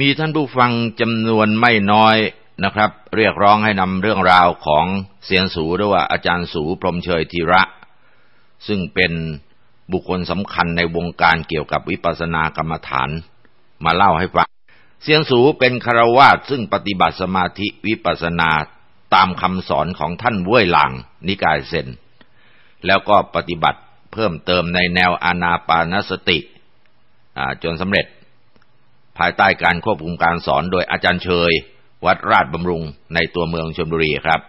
มีท่านผู้ฟังจำนวนไม่น้อยนะครับ เรียกร้องให้นำเรื่องราวของเสียนสูหรือว่าอาจารย์สูพรมเชยธีระ ซึ่งเป็นบุคคลสำคัญในวงการเกี่ยวกับวิปัสสนากรรมฐาน มาเล่าให้ฟัง เสียนสูเป็นคารวาสซึ่งปฏิบัติสมาธิวิปัสสนาตามคำสอนของท่านเว่ยหลางนิกายเซนแล้วก็ปฏิบัติเพิ่มเติมในแนวอานาปานสติจนสำเร็จ ภายใต้การควบคุมการสอนโดยอาจารย์เชย วัดราชบำรุงในตัวเมืองชลบุรีครับ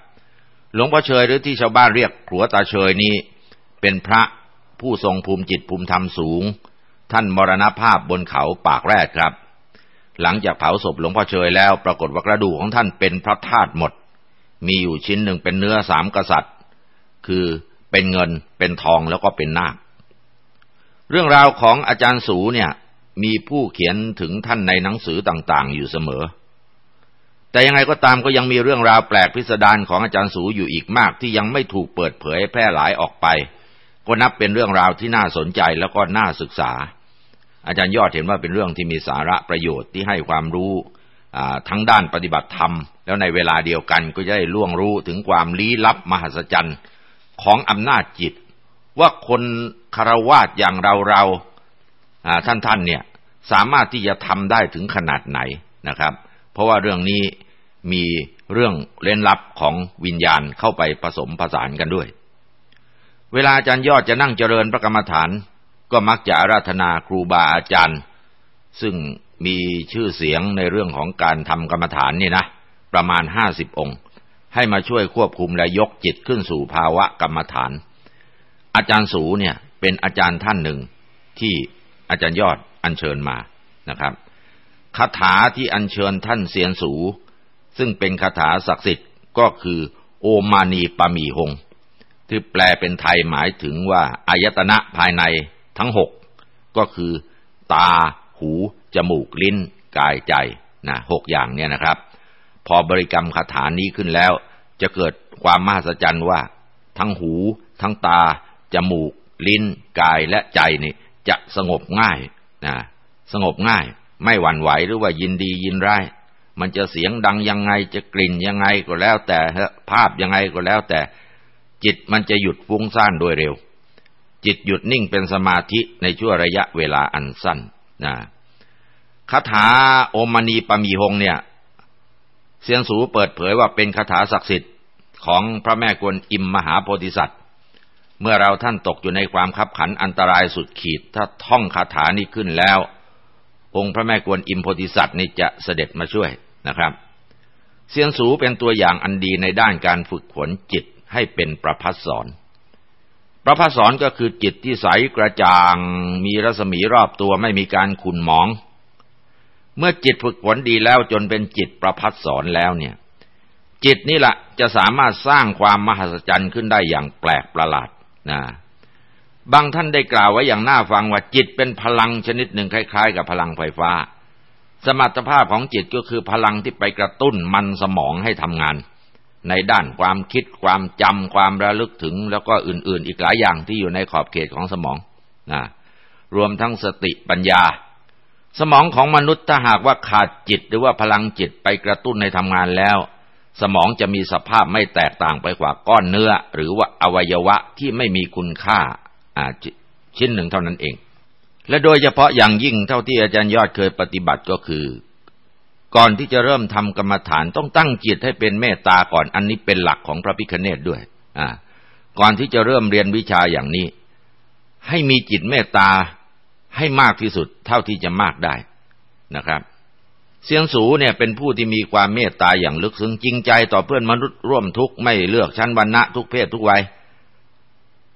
หลวงพ่อเชยหรือที่ชาวบ้านเรียกขัวตาเชยนี้ เป็นพระผู้ทรงภูมิจิตภูมิธรรมสูง ท่านมรณภาพบนเขาปากแรดครับ หลังจากเผาศพหลวงพ่อเชยแล้วปรากฏว่ากระดูกของท่านเป็นพระธาตุหมด มีอยู่ชิ้นหนึ่งเป็นเนื้อสามกษัตริย์ คือเป็นเงินเป็นทองแล้วก็เป็นนาคเรื่องราวของอาจารย์สูเนี่ย มีผู้เขียนถึงท่านในหนังสือต่างๆ อยู่เสมอ แต่ยังไงก็ตามก็ยังมีเรื่องราวแปลกพิสดารของอาจารย์สูอยู่อีกมากที่ยังไม่ถูกเปิดเผยแพร่หลายออกไป ก็นับเป็นเรื่องราวที่น่าสนใจแล้วก็น่าศึกษา อาจารย์ยอดเห็นว่าเป็นเรื่องที่มีสาระประโยชน์ที่ให้ความรู้ทั้งด้านปฏิบัติธรรม แล้วในเวลาเดียวกันก็จะได้ล่วงรู้ถึงความลี้ลับมหัศจรรย์ของอำนาจจิต ว่าคนคารวาสอย่างเราเรา ท่านท่านเนี่ยสามารถที่จะทำได้ถึงขนาดไหนนะครับ เพราะว่าเรื่องนี้มีเรื่องเล่นลับของวิญญาณเข้าไปผสมผสานกันด้วย เวลาอาจารย์ยอดจะนั่งเจริญพระกรรมฐาน ก็มักจะอาราธนาครูบาอาจารย์ ซึ่งมีชื่อเสียงในเรื่องของการทำกรรมฐานนี่นะประมาณห้าสิบองค์ ให้มาช่วยควบคุมและยกจิตขึ้นสู่ภาวะกรรมฐาน อาจารย์สูเนี่ยเป็นอาจารย์ท่านหนึ่งที่ อาจารย์ยอดอัญเชิญมานะครับคาถาที่อัญเชิญท่านเสียนสู ซึ่งเป็นคาถาศักดิ์สิทธิ์ก็คือ โอมานีปามีหง ที่แปลเป็นไทยหมายถึงว่าอายตนะภายในทั้งหกก็คือ ตา หู จมูก ลิ้น กายใจนะหกอย่างเนี่ยนะครับ พอบริกรรมคาถานี้ขึ้นแล้ว จะเกิดความมหัศจรรย์ว่า ทั้งหู ทั้งตา จมูก ลิ้น กายและใจนี่ จะสงบง่ายนะสงบง่าย ไม่หวั่นไหวหรือว่ายินดียินร้ายมันจะเสียงดังยังไงจะกลิ่นยังไงก็แล้วแต่ภาพยังไงก็แล้วแต่ จิตมันจะหยุดฟุ้งซ่านโดยเร็ว จิตหยุดนิ่งเป็นสมาธิในช่วงระยะเวลาอันสั้นนะคาถาโอมณีปมีหงเนี่ยเสียงสูเปิดเผยว่าเป็นคาถาศักดิ์สิทธิ์ของพระแม่กวนอิมมหาโพธิสัตว์ เมื่อเราท่านตกอยู่ในความขับขันอันตรายสุดขีด ถ้าท่องคาถานี้ขึ้นแล้ว องค์พระแม่กวนอิมโพธิสัตว์นี่จะเสด็จมาช่วยนะครับ เสียนสูเป็นตัวอย่างอันดีในด้านการฝึกฝนจิตให้เป็นประพัสสอนประพัสสอนก็คือจิตที่ใสกระจ่าง มีรัศมีรอบตัวไม่มีการขุ่นหมอง เมื่อจิตฝึกฝนดีแล้วจนเป็นจิตประพัสสอนแล้วเนี่ย จิตนี่แหละจะสามารถสร้างความมหัศจรรย์ขึ้นได้อย่างแปลกประหลาด นะบางท่านได้กล่าวไว้อย่างน่าฟังว่าจิตเป็นพลังชนิดหนึ่งคล้าย ๆ กับพลังไฟฟ้า สมรรถภาพของจิตก็คือพลังที่ไปกระตุ้นมันสมองให้ทำงาน ในด้านความคิดความจำความระลึกถึง แล้วก็อื่นๆ อีกหลายอย่างที่อยู่ในขอบเขตของสมองนะรวมทั้งสติปัญญา สมองของมนุษย์ถ้าหากว่าขาดจิตหรือว่าพลังจิตไปกระตุ้นให้ทำงานแล้ว สมองจะมีสภาพไม่แตกต่างไปกว่าก้อนเนื้อ หรือว่าอวัยวะที่ไม่มีคุณค่าชิ้นหนึ่งเท่านั้นเอง และโดยเฉพาะอย่างยิ่งเท่าที่อาจารย์ยอดเคยปฏิบัติก็คือ ก่อนที่จะเริ่มทำกรรมฐานต้องตั้งจิตให้เป็นเมตตาก่อนอันนี้เป็นหลักของพระพิคเนตด้วย อ่า ก่อนที่จะเริ่มเรียนวิชาอย่างนี้ ให้มีจิตเมตตาให้มากที่สุดเท่าที่จะมากได้นะครับ เสียงสูเนี่ยเป็นผู้ที่มีความเมตตาอย่างลึกซึ้งจริงใจต่อเพื่อนมนุษย์ร่วมทุกข์ไม่เลือกชั้นวรรณะทุกเพศทุกวัย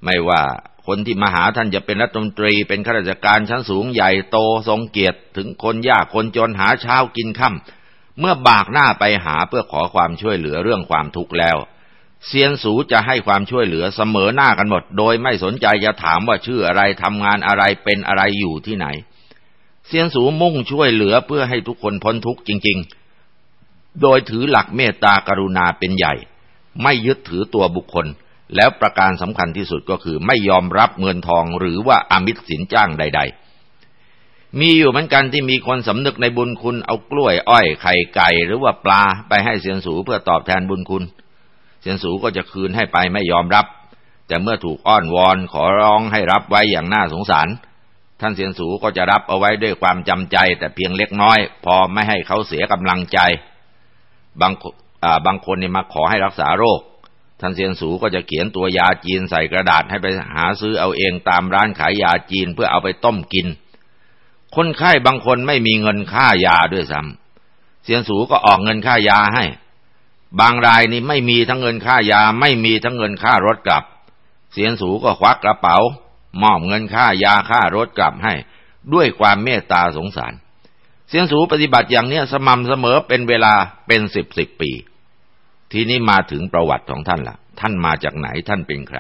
ไม่ว่าคนที่มาหาท่านจะเป็นรัฐมนตรี เป็นข้าราชการชั้นสูงใหญ่โตทรงเกียรติถึงคนยากคนจนหาเช้ากินค่ำเมื่อบากหน้าไปหาเพื่อขอความช่วยเหลือเรื่องความทุกข์แล้ว เซียนสูจะให้ความช่วยเหลือเสมอหน้ากันหมด โดยไม่สนใจจะถามว่าชื่ออะไรทำงานอะไรเป็นอะไรอยู่ที่ไหน เซียนสูมุ่งช่วยเหลือเพื่อให้ทุกคนพ้นทุกข์จริง ๆ โดยถือหลักเมตตากรุณาเป็นใหญ่ ไม่ยึดถือตัวบุคคล แล้วประการสำคัญที่สุดก็คือไม่ยอมรับเงินทองหรือว่าอามิตรสินจ้างใด ๆ มีอยู่เหมือนกันที่มีคนสำนึกในบุญคุณเอากล้วยอ้อยไข่ไก่หรือว่าปลาไปให้เสียนสูเพื่อตอบแทนบุญคุณเสียนสูก็จะคืนให้ไปไม่ยอมรับ แต่เมื่อถูกอ้อนวอนขอร้องให้รับไว้อย่างน่าสงสาร ท่านเสียนสูก็จะรับเอาไว้ด้วยความจำใจ แต่เพียงเล็กน้อย พอไม่ให้เขาเสียกำลังใจ บางบางคนนี่มาขอให้รักษาโรค ท่านเซียนสูก็จะเขียนตัวยาจีนใส่กระดาษให้ไปหาซื้อเอาเองตามร้านขายยาจีนเพื่อเอาไปต้มกิน คนไข้บางคนไม่มีเงินค่ายาด้วยซ้ำเสียนสูก็ออกเงินค่ายาให้ บางรายนี่ไม่มีทั้งเงินค่ายา ไม่มีทั้งเงินค่ารถกลับเสียนสูก็ควักกระเป๋า มอบเงินค่ายาค่ารถกลับให้ ด้วยความเมตตาสงสาร เสียนสูปฏิบัติอย่างเนี้ยสม่ำเสมอเป็นเวลาเป็นสิบสิบปี ทีนี้มาถึงประวัติของท่านละ่ะ ท่านมาจากไหนท่านเป็นใคร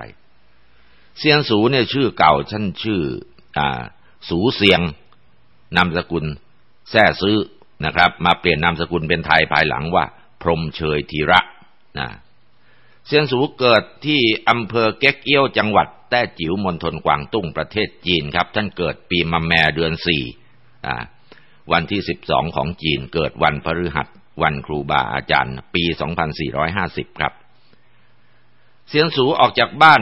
เสียนสูเนี่ยชื่อเก่าท่านชื่ออสูเสียงนามสกุลแท้ซื้อนะครับ มาเปลี่ยนนามสกุลเป็นไทยภายหลังว่า พรมเชยธีระนะเซียนสูเกิดที่อำเภอเก๊กเอี้ยวจังหวัด แต้จิ๋วมณฑลกวางตุ้งประเทศจีนครับ ท่านเกิดปีมะแมเดือนสี่วันที่สิบสองของจีนเกิดวันพฤหัส วันครูบาอาจารย์ ปีสองพันสี่ร้อยห้าสิบครับ เสียนสูออกจากบ้าน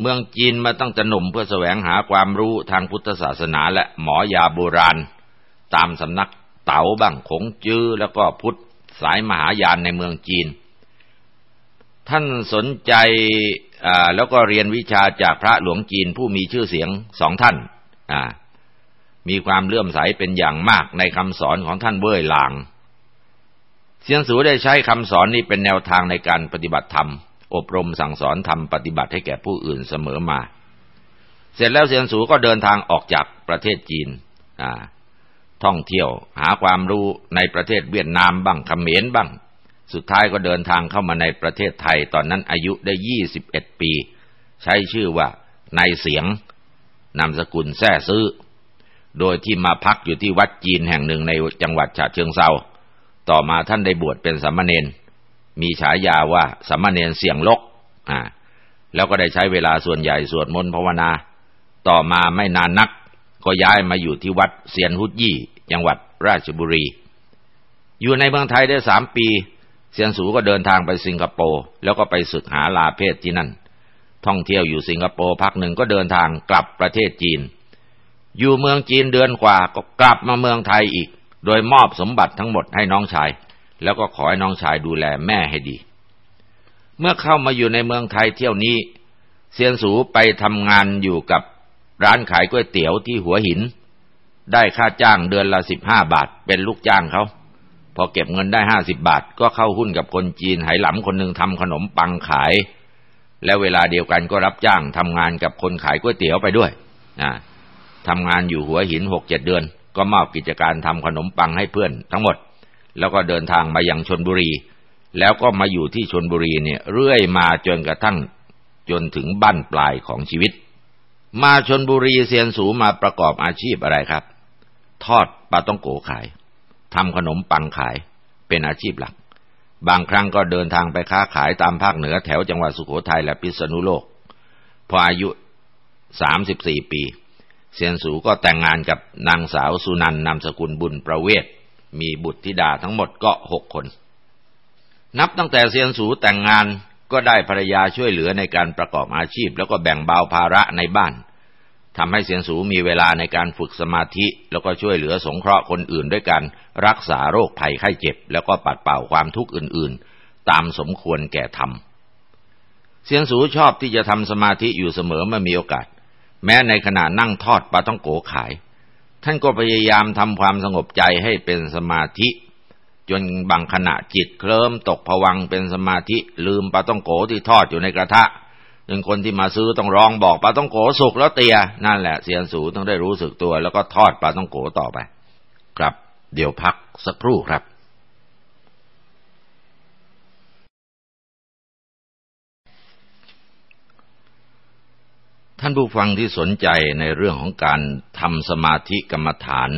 เมืองจีนมาตั้งแต่หนุ่มเพื่อแสวงหาความรู้ทางพุทธศาสนาและหมอยาโบราณ ตามสำนักเต๋าบ้างคงจื้อแล้วก็พุทธสายมหายานในเมืองจีน ท่านสนใจ แล้วก็เรียนวิชาจากพระหลวงจีนผู้มีชื่อเสียงสองท่าน มีความเลื่อมใสเป็นอย่างมากในคำสอนของท่านเว่ยหลาง เซียนสูได้ใช้คำสอนนี้เป็นแนวทางในการปฏิบัติธรรม อบรมสั่งสอนทำปฏิบัติให้แก่ผู้อื่นเสมอมา เสร็จแล้วเซียนสูก็เดินทางออกจากประเทศจีนท่องเที่ยวหาความรู้ในประเทศเวียดนามบ้างเขมรบ้าง สุดท้ายก็เดินทางเข้ามาในประเทศไทยตอนนั้นอายุได้ยี่สิบเอ็ดปี ใช้ชื่อว่านายเสียง นามสกุลแท้ซื้อ โดยที่มาพักอยู่ที่วัดจีนแห่งหนึ่งในจังหวัดฉะเชิงเซาต่อมาท่านได้บวชเป็นสามเณรมีฉายาว่าสัมมาเนนเสียงลกอ่าแล้วก็ได้ใช้เวลาส่วนใหญ่สวดมนต์ภาวนา ต่อมาไม่นานนัก ก็ย้ายมาอยู่ที่วัดเซียนฮุดยี่ จังหวัดราชบุรี อยู่ในเมืองไทยได้สามปี เซียนสูก็เดินทางไปสิงคโปร์แล้วก็ไปศึกหาลาเพศที่นั่น ท่องเที่ยวอยู่สิงคโปร์พักหนึ่งก็เดินทางกลับประเทศจีน อยู่เมืองจีนเดือนกว่าก็กลับมาเมืองไทยอีก โดยมอบสมบัติทั้งหมดให้น้องชาย แล้วก็ขอให้น้องชายดูแลแม่ให้ดี เมื่อเข้ามาอยู่ในเมืองไทยเที่ยวนี้ เซียนสูไปทำงานอยู่กับร้านขายก๋วยเตี๋ยวที่หัวหิน ได้ค่าจ้างเดือนละสิบห้าบาทเป็นลูกจ้างเขา พอเก็บเงินได้ห้าสิบบาท ก็เข้าหุ้นกับคนจีนไหหลำคนหนึ่งทำขนมปังขาย แล้วเวลาเดียวกันก็รับจ้างทำงานกับคนขายก๋วยเตี๋ยวไปด้วยนะทำงานอยู่หัวหินหกเจ็ดเดือน ก็มอบกิจการทำขนมปังให้เพื่อนทั้งหมด แล้วก็เดินทางมายังชนบุรี แล้วก็มาอยู่ที่ชนบุรีเนี่ยเรื่อยมาจนกระทั่งจนถึงบั้นปลายของชีวิต มาชนบุรีเซียนสูมาประกอบอาชีพอะไรครับ ทอดปลาต้องโกขาย ทำขนมปังขายเป็นอาชีพหลัก บางครั้งก็เดินทางไปค้าขายตามภาคเหนือแถวจังหวัดสุโขทัยและพิษณุโลก พออายุสามสิบสี่ปี เซียนสูก็แต่งงานกับนางสาวสุนันนามสกุลบุญประเวศ มีบุตรธิดาทั้งหมดก็หกคน นับตั้งแต่เซียนสูแต่งงานก็ได้ภรรยาช่วยเหลือในการประกอบอาชีพ แล้วก็แบ่งเบาภาระในบ้าน ทำให้เซียนสูมีเวลาในการฝึกสมาธิ แล้วก็ช่วยเหลือสงเคราะห์คนอื่นด้วยการรักษาโรคภัยไข้เจ็บ แล้วก็ปัดเป่าความทุกข์อื่นๆ ตามสมควรแก่ธรรมเซียนสูชอบที่จะทำสมาธิอยู่เสมอเมื่อมีโอกาส แม้ในขณะนั่งทอดปลาต้องโกขาย ท่านก็พยายามทำความสงบใจให้เป็นสมาธิ จนบางขณะจิตเคลิ้มตกผวังเป็นสมาธิลืมปลาต้องโกที่ทอดอยู่ในกระทะ จนคนที่มาซื้อต้องร้องบอกปลาต้องโกสุกแล้วเตีย นั่นแหละเสียนสูต้องได้รู้สึกตัว แล้วก็ทอดปลาต้องโกต่อไป ครับ เดี๋ยวพักสักครู่ครับ ท่านผู้ฟังที่สนใจในเรื่องของการทำสมาธิกรรมฐาน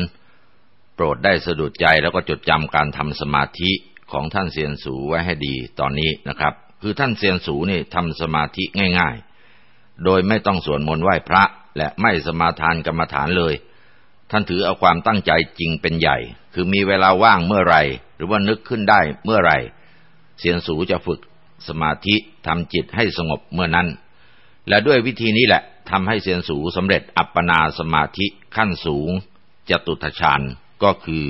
โปรดได้สะดุดใจแล้วก็จดจำการทำสมาธิของท่านเซียนสูไว้ให้ดีตอนนี้นะครับ คือท่านเซียนสูนี่ทำสมาธิง่าย ๆ โดยไม่ต้องสวดมนต์ไหว้พระ และไม่สมาทานกรรมฐานเลย ท่านถือเอาความตั้งใจจริงเป็นใหญ่ คือมีเวลาว่างเมื่อไรหรือว่านึกขึ้นได้เมื่อไรเสียนสูจะฝึกสมาธิทำจิตให้สงบเมื่อนั้น และด้วยวิธีนี้แหละทำให้เสียนสูสำเร็จอัปปนาสมาธิขั้นสูงจตุตฌานก็คือ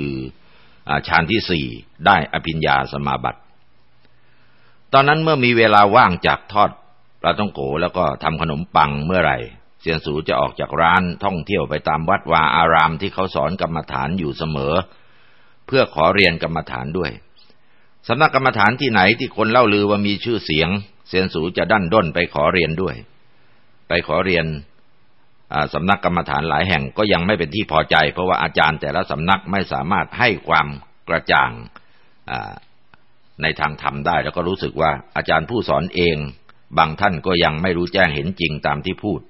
ฌานที่สี่ได้อภิญญาสมาบัติ ตอนนั้นเมื่อมีเวลาว่างจากทอดปลาต้องโกแล้วก็ทำขนมปังเมื่อไหร่เสียนสูจะออกจากร้านท่องเที่ยวไปตามวัดวาอารามที่เขาสอนกรรมฐานอยู่เสมอ เพื่อขอเรียนกรรมฐานด้วยสำนักกรรมฐานที่ไหนที่คนเล่าลือว่ามีชื่อเสียงเสียนสูจะดันด้นไปขอเรียนด้วย ไปขอเรียนสำนักกรรมฐานหลายแห่งก็ยังไม่เป็นที่พอใจ เพราะว่าอาจารย์แต่ละสำนักไม่สามารถให้ความกระจ่าง ในทางธรรมได้แล้วก็รู้สึกว่าอาจารย์ผู้สอนเอง บางท่านก็ยังไม่รู้แจ้งเห็นจริงตามที่พูด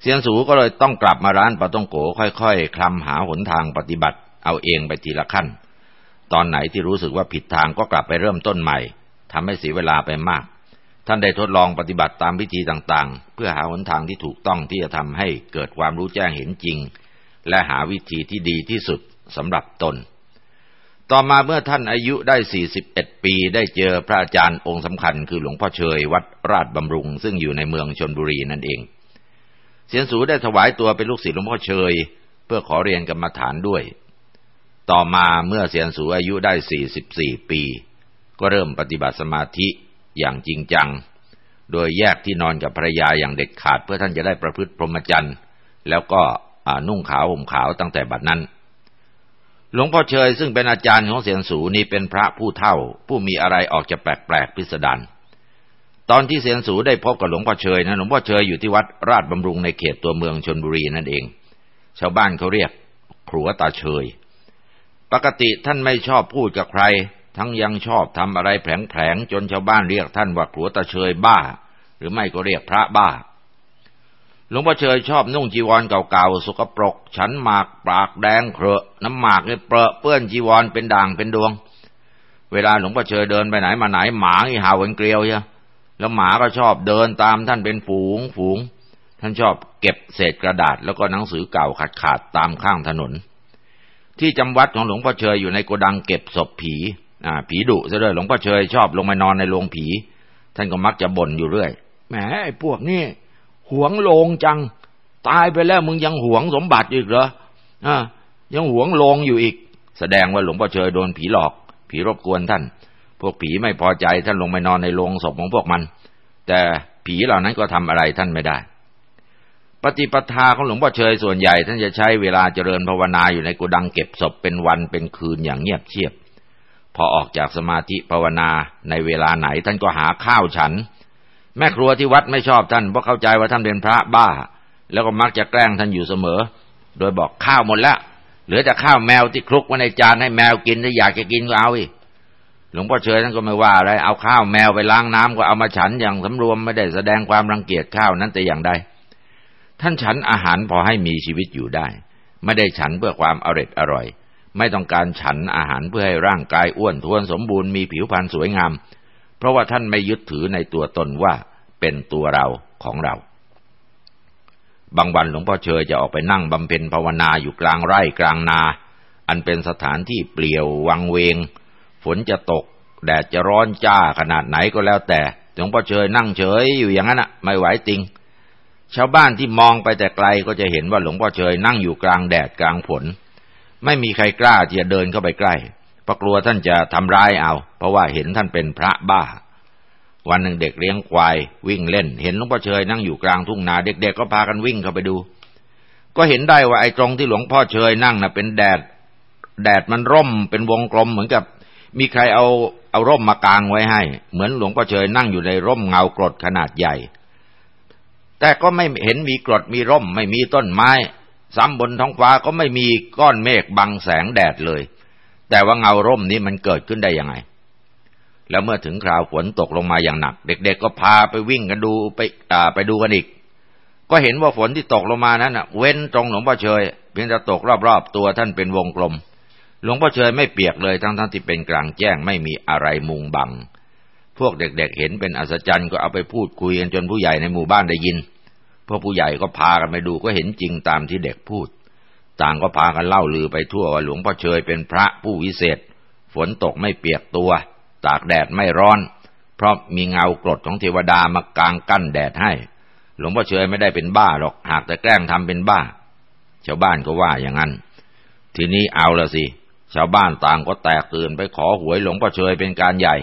เสียนสูก็เลยต้องกลับมาร้านปะต้องโกค่อยๆคลำหาหนทางปฏิบัติ เอาเองไปทีละขั้น ตอนไหนที่รู้สึกว่าผิดทางก็กลับไปเริ่มต้นใหม่ทำให้เสียเวลาไปมาก ท่านได้ทดลองปฏิบัติตามวิธีต่างๆ เพื่อหาหนทางที่ถูกต้องที่จะทำให้เกิดความรู้แจ้งเห็นจริง และหาวิธีที่ดีที่สุดสำหรับตน ต่อมาเมื่อท่านอายุได้ 41 ปีได้เจอพระอาจารย์องค์สำคัญคือหลวงพ่อเชยวัดราชบำรุง ซึ่งอยู่ในเมืองชนบุรีนั่นเอง เสียนสูได้ถวายตัวเป็นลูกศิษย์หลวงพ่อเชย เพื่อขอเรียนกรรมฐานด้วย ต่อมาเมื่อเสียนสูอายุได้ 44 ปี ก็เริ่มปฏิบัติสมาธิอย่างจริงจัง โดยแยกที่นอนกับภรรยาอย่างเด็ดขาด เพื่อท่านจะได้ประพฤติพรหมจรรย์แล้วก็นุ่งขาวห่มขาวตั้งแต่บัดนั้น หลวงพ่อเชยซึ่งเป็นอาจารย์ของเสียนสูนี้เป็นพระผู้เท่า ผู้มีอะไรออกจะแปลกๆพิสดารตอนที่เสียนสูได้พบกับหลวงพ่อเชยนะหลวงพ่อเชยอยู่ที่วัดราชบำรุงในเขตตัวเมืองชนบุรีนั่นเอง ชาวบ้านเขาเรียกครัวตาเชย ปกติท่านไม่ชอบพูดกับใคร ทั้งยังชอบทำอะไรแผลงๆจนชาวบ้านเรียกท่านว่าขัวตาเชยบ้า หรือไม่ก็เรียกพระบ้า หลวงพ่อเชยชอบนุ่งจีวรเก่าๆสกปรก ฉันหมากปากแดงเครอะน้ำหมากเนี่ยเปรอะเปื้อนจีวรเป็นด่างเป็นดวง เวลาหลวงพ่อเชยเดินไปไหนมาไหนหมาอีห่าวเป็นเกลียวเชียแล้วหมาก็ชอบเดินตามท่านเป็นฝูงฝูง ท่านชอบเก็บเศษกระดาษแล้วก็หนังสือเก่าขาดขาดตามข้างถนน ที่จำวัดของหลวงพ่อเชยอยู่ในโกดังเก็บศพผีอ่าผีดุซะด้วยหลวงพ่อเชยชอบลงมานอนในโรงผี ท่านก็มักจะบ่นอยู่เรื่อยแหมไอ้พวกนี้ หวงโลงจัง ตายไปแล้วมึงยังหวงสมบัติอีกเหรออ่ายังหวงโลงอยู่อีก แสดงว่าหลวงพ่อเชยโดนผีหลอก ผีรบกวนท่าน พวกผีไม่พอใจท่านลงไปนอนในโรงศพของพวกมัน แต่ผีเหล่านั้นก็ทำอะไรท่านไม่ได้ ปฏิปทาของหลวงพ่อเชยส่วนใหญ่ ท่านจะใช้เวลาเจริญภาวนาอยู่ในกุดังเก็บศพเป็นวันเป็นคืนอย่างเงียบเชียบพอออกจากสมาธิภาวนาในเวลาไหนท่านก็หาข้าวฉัน แม่ครัวที่วัดไม่ชอบท่านเพราะเข้าใจว่าท่านเป็นพระบ้า แล้วก็มักจะแกล้งท่านอยู่เสมอ โดยบอกข้าวหมดแล้วเหลือแต่ข้าวแมวที่คลุกไว้ในจานให้แมวกินถ้าอยากจะกินก็เอาอีกหลวงพ่อเชยท่านก็ไม่ว่าอะไรเอาข้าวแมวไปล้างน้ำก็เอามาฉันอย่างสำรวมไม่ได้แสดงความรังเกียจข้าวนั้นแต่อย่างใดท่านฉันอาหารพอให้มีชีวิตอยู่ได้ ไม่ได้ฉันเพื่อความอร่อยอร่อย ไม่ต้องการฉันอาหารเพื่อให้ร่างกายอ้วนท้วนสมบูรณ์มีผิวพรรณสวยงาม เพราะว่าท่านไม่ยึดถือในตัวตนว่าเป็นตัวเราของเรา บางวันหลวงพ่อเชยจะออกไปนั่งบำเพ็ญภาวนาอยู่กลางไร่กลางนา อันเป็นสถานที่เปลี่ยววังเวง ฝนจะตก แดดจะร้อนจ้าขนาดไหนก็แล้วแต่หลวงพ่อเชยนั่งเฉยอยู่อย่างนั้นอะไม่ไหวติง ชาวบ้านที่มองไปแต่ไกลก็จะเห็นว่าหลวงพ่อเชยนั่งอยู่กลางแดดกลางฝนไม่มีใครกล้าที่จะเดินเข้าไปใกล้ เพราะกลัวท่านจะทำร้ายเอา เพราะว่าเห็นท่านเป็นพระบ้า วันหนึ่งเด็กเลี้ยงควาย วิ่งเล่น เห็นหลวงพ่อเชยนั่งอยู่กลางทุ่งนา เด็กๆก็พากันวิ่งเข้าไปดู ก็เห็นได้ว่าไอ้ตรงที่หลวงพ่อเชยนั่งนะ่ะเป็นแดด แดดมันร่มเป็นวงกลมเหมือนกับ มีใครเอาเอาร่มมากางไว้ให้ เหมือนหลวงพ่อเชยนั่งอยู่ในร่มเงากรดขนาดใหญ่ แต่ก็ไม่เห็นมีกรดมีร่ม ไม่มีต้นไม้ซ้ำบนท้องฟ้าก็ไม่มีก้อนเมฆบังแสงแดดเลย แต่ว่าเงาร่มนี้มันเกิดขึ้นได้ยังไง แล้วเมื่อถึงคราวฝนตกลงมาอย่างหนัก เด็ก ๆ ก็พาไปวิ่งกันดูไปอ่าไปดูกันอีก ก็เห็นว่าฝนที่ตกลงมานั้นอะเว้นตรงหลวงพ่อเชยเพียงแต่ตกรอบๆตัวท่านเป็นวงกลม หลวงพ่อเชยไม่เปียกเลยทั้งๆที่เป็นกลางแจ้งไม่มีอะไรมุงบัง พวกเด็กๆเห็นเป็นอัศจรรย์ก็เอาไปพูดคุยกันจนผู้ใหญ่ในหมู่บ้านได้ยินพวกผู้ใหญ่ก็พากันไปดูก็เห็นจริงตามที่เด็กพูด ต่างก็พากันเล่าลือไปทั่วว่าหลวงพ่อเชยเป็นพระผู้วิเศษ ฝนตกไม่เปียกตัว ตากแดดไม่ร้อน เพราะมีเงากรดของเทวดามากางกั้นแดดให้ หลวงพ่อเชยไม่ได้เป็นบ้าหรอกหากแต่แกล้งทำเป็นบ้า ชาวบ้านก็ว่าอย่างนั้น ทีนี้เอาละสิชาวบ้านต่างก็แตกตื่นไปขอหวยหลวงพ่อเชยเป็นการใหญ่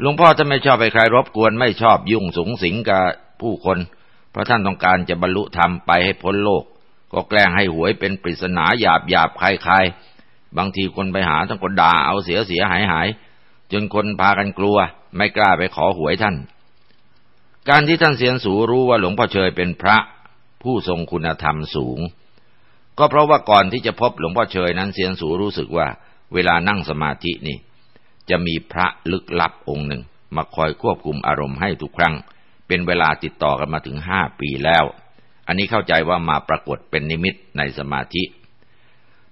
หลวงพ่อจะไม่ชอบไปใครรบกวนไม่ชอบยุ่งสูงสิงกับผู้คน เพราะท่านต้องการจะบรรลุธรรมไปให้พ้นโลก ก็แกล้งให้หวยเป็นปริศนาหยาบหยาบคลายคายบางทีคนไปหาท่านก็ด่าเอาเสียเสียหายหายจนคนพากันกลัว ไม่กล้าไปขอหวยท่าน การที่ท่านเสียนสูรู้ว่าหลวงพ่อเชยเป็นพระผู้ทรงคุณธรรมสูง ก็เพราะว่าก่อนที่จะพบหลวงพ่อเชยนั้นเสียนสูรู้สึกว่า เวลานั่งสมาธินี่ จะมีพระลึกลับองค์หนึ่ง มาคอยควบคุมอารมณ์ให้ทุกครั้ง เป็นเวลาติดต่อกันมาถึงห้าปีแล้ว อันนี้เข้าใจว่ามาปรากฏเป็นนิมิตในสมาธิ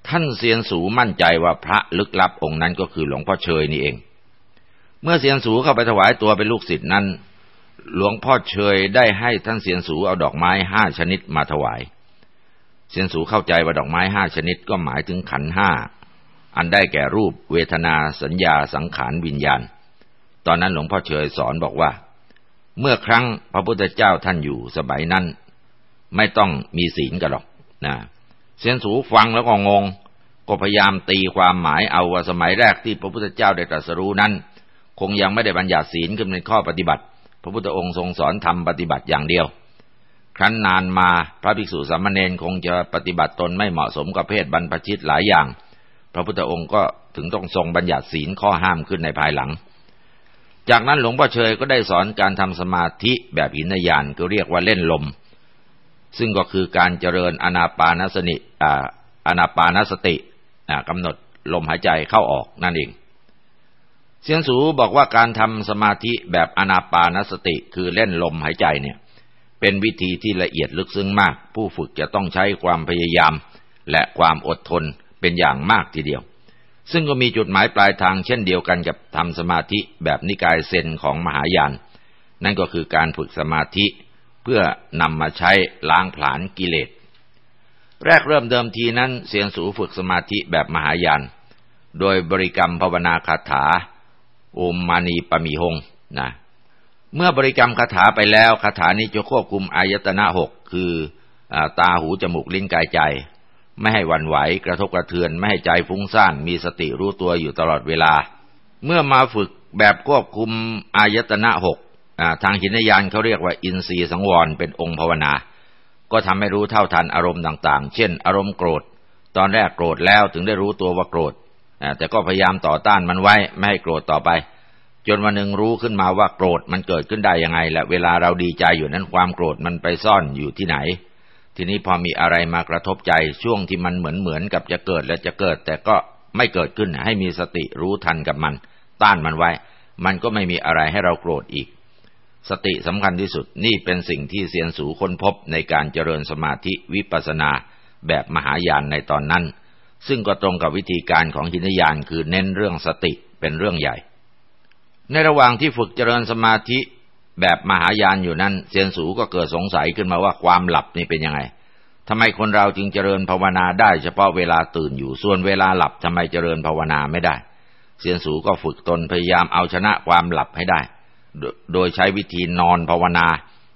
ท่านเซียนสูมั่นใจว่าพระลึกลับองค์นั้นก็คือหลวงพ่อเชยนี่เอง เมื่อเซียนสูเข้าไปถวายตัวเป็นลูกศิษย์นั้น หลวงพ่อเชยได้ให้ท่านเซียนสูเอาดอกไม้ห้าชนิดมาถวาย เซียนสูเข้าใจว่าดอกไม้ห้าชนิดก็หมายถึงขันห้าอันได้แก่รูปเวทนาสัญญาสังขารวิญญาณ ตอนนั้นหลวงพ่อเชยสอนบอกว่า เมื่อครั้งพระพุทธเจ้าท่านอยู่สมัยนั้น ไม่ต้องมีศีลกันหรอกนะเซียนสูฟังแล้วก็งง ก็พยายามตีความหมายเอาว่าสมัยแรกที่พระพุทธเจ้าได้ตรัสรู้นั้น คงยังไม่ได้บัญญัติศีลขึ้นในข้อปฏิบัติ พระพุทธองค์ทรงสอนทำปฏิบัติอย่างเดียว ครั้นนานมาพระภิกษุสามเณรคงจะปฏิบัติตนไม่เหมาะสมกับเพศบรรพชิตหลายอย่าง พระพุทธองค์ก็ถึงต้องทรงบัญญัติศีลข้อห้ามขึ้นในภายหลัง จากนั้นหลวงพ่อเชยก็ได้สอนการทำสมาธิแบบหินยานก็เรียกว่าเล่นลม ซึ่งก็คือการเจริญอนาปานสนิอนาปานสติกำหนดลมหายใจเข้าออกนั่นเองเสียงสูบอกว่าการทำสมาธิแบบอนาปานสติคือเล่นลมหายใจเนี่ย เป็นวิธีที่ละเอียดลึกซึ้งมาก ผู้ฝึกจะต้องใช้ความพยายาม และความอดทนเป็นอย่างมากทีเดียว ซึ่งก็มีจุดหมายปลายทางเช่นเดียวกันกับทำสมาธิแบบนิกายเซนของมหายาน นั่นก็คือการฝึกสมาธิ พื่อนำมาใช้ล้างผลาญกิเลส แรกเริ่มเดิมทีนั้นเสียงสูฝึกสมาธิแบบมหายาน โดยบริกรรมภาวนาคาถาโอมมานีปมีหงนะเมื่อบริกรรมคาถาไปแล้วคาถานี้จะควบคุมอายตนะหกคืออตาหูจมูกลิ้นกายใจ ไม่ให้วันไหวกระทบกระเทือน ไม่ให้ใจฟุ้งซ่านมีสติรู้ตัวอยู่ตลอดเวลา เมื่อมาฝึกแบบควบคุมอายตนะหก ทางหินยานเขาเรียกว่าอินทรีย์สังวรเป็นองค์ภาวนา ก็ทำให้รู้เท่าทันอารมณ์ต่าง ๆ เช่น อารมณ์โกรธ ตอนแรกโกรธแล้วถึงได้รู้ตัวว่าโกรธแต่ก็พยายามต่อต้านมันไว้ไม่ให้โกรธต่อไป จนวันหนึ่งรู้ขึ้นมาว่าโกรธมันเกิดขึ้นได้ยังไง และเวลาเราดีใจอยู่นั้นความโกรธมันไปซ่อนอยู่ที่ไหน ทีนี้พอมีอะไรมากระทบใจช่วงที่มันเหมือนเหมือนกับจะเกิดและจะเกิด แต่ก็ไม่เกิดขึ้นให้มีสติรู้ทันกับมัน ต้านมันไว้ มันก็ไม่มีอะไรให้เราโกรธอีก สติสำคัญที่สุดนี่เป็นสิ่งที่เซียนสูค้นพบในการเจริญสมาธิวิปัสนาแบบมหายานในตอนนั้น ซึ่งก็ตรงกับวิธีการของหินยานคือเน้นเรื่องสติเป็นเรื่องใหญ่ ในระหว่างที่ฝึกเจริญสมาธิแบบมหายานอยู่นั้น เซียนสูก็เกิดสงสัยขึ้นมาว่าความหลับนี่เป็นยังไงทำไมคนเราจึงเจริญภาวนาได้เฉพาะเวลาตื่นอยู่ ส่วนเวลาหลับทำไมเจริญภาวนาไม่ได้ เซียนสูก็ฝึกตนพยายามเอาชนะความหลับให้ได้ โดยใช้วิธีนอนภาวนา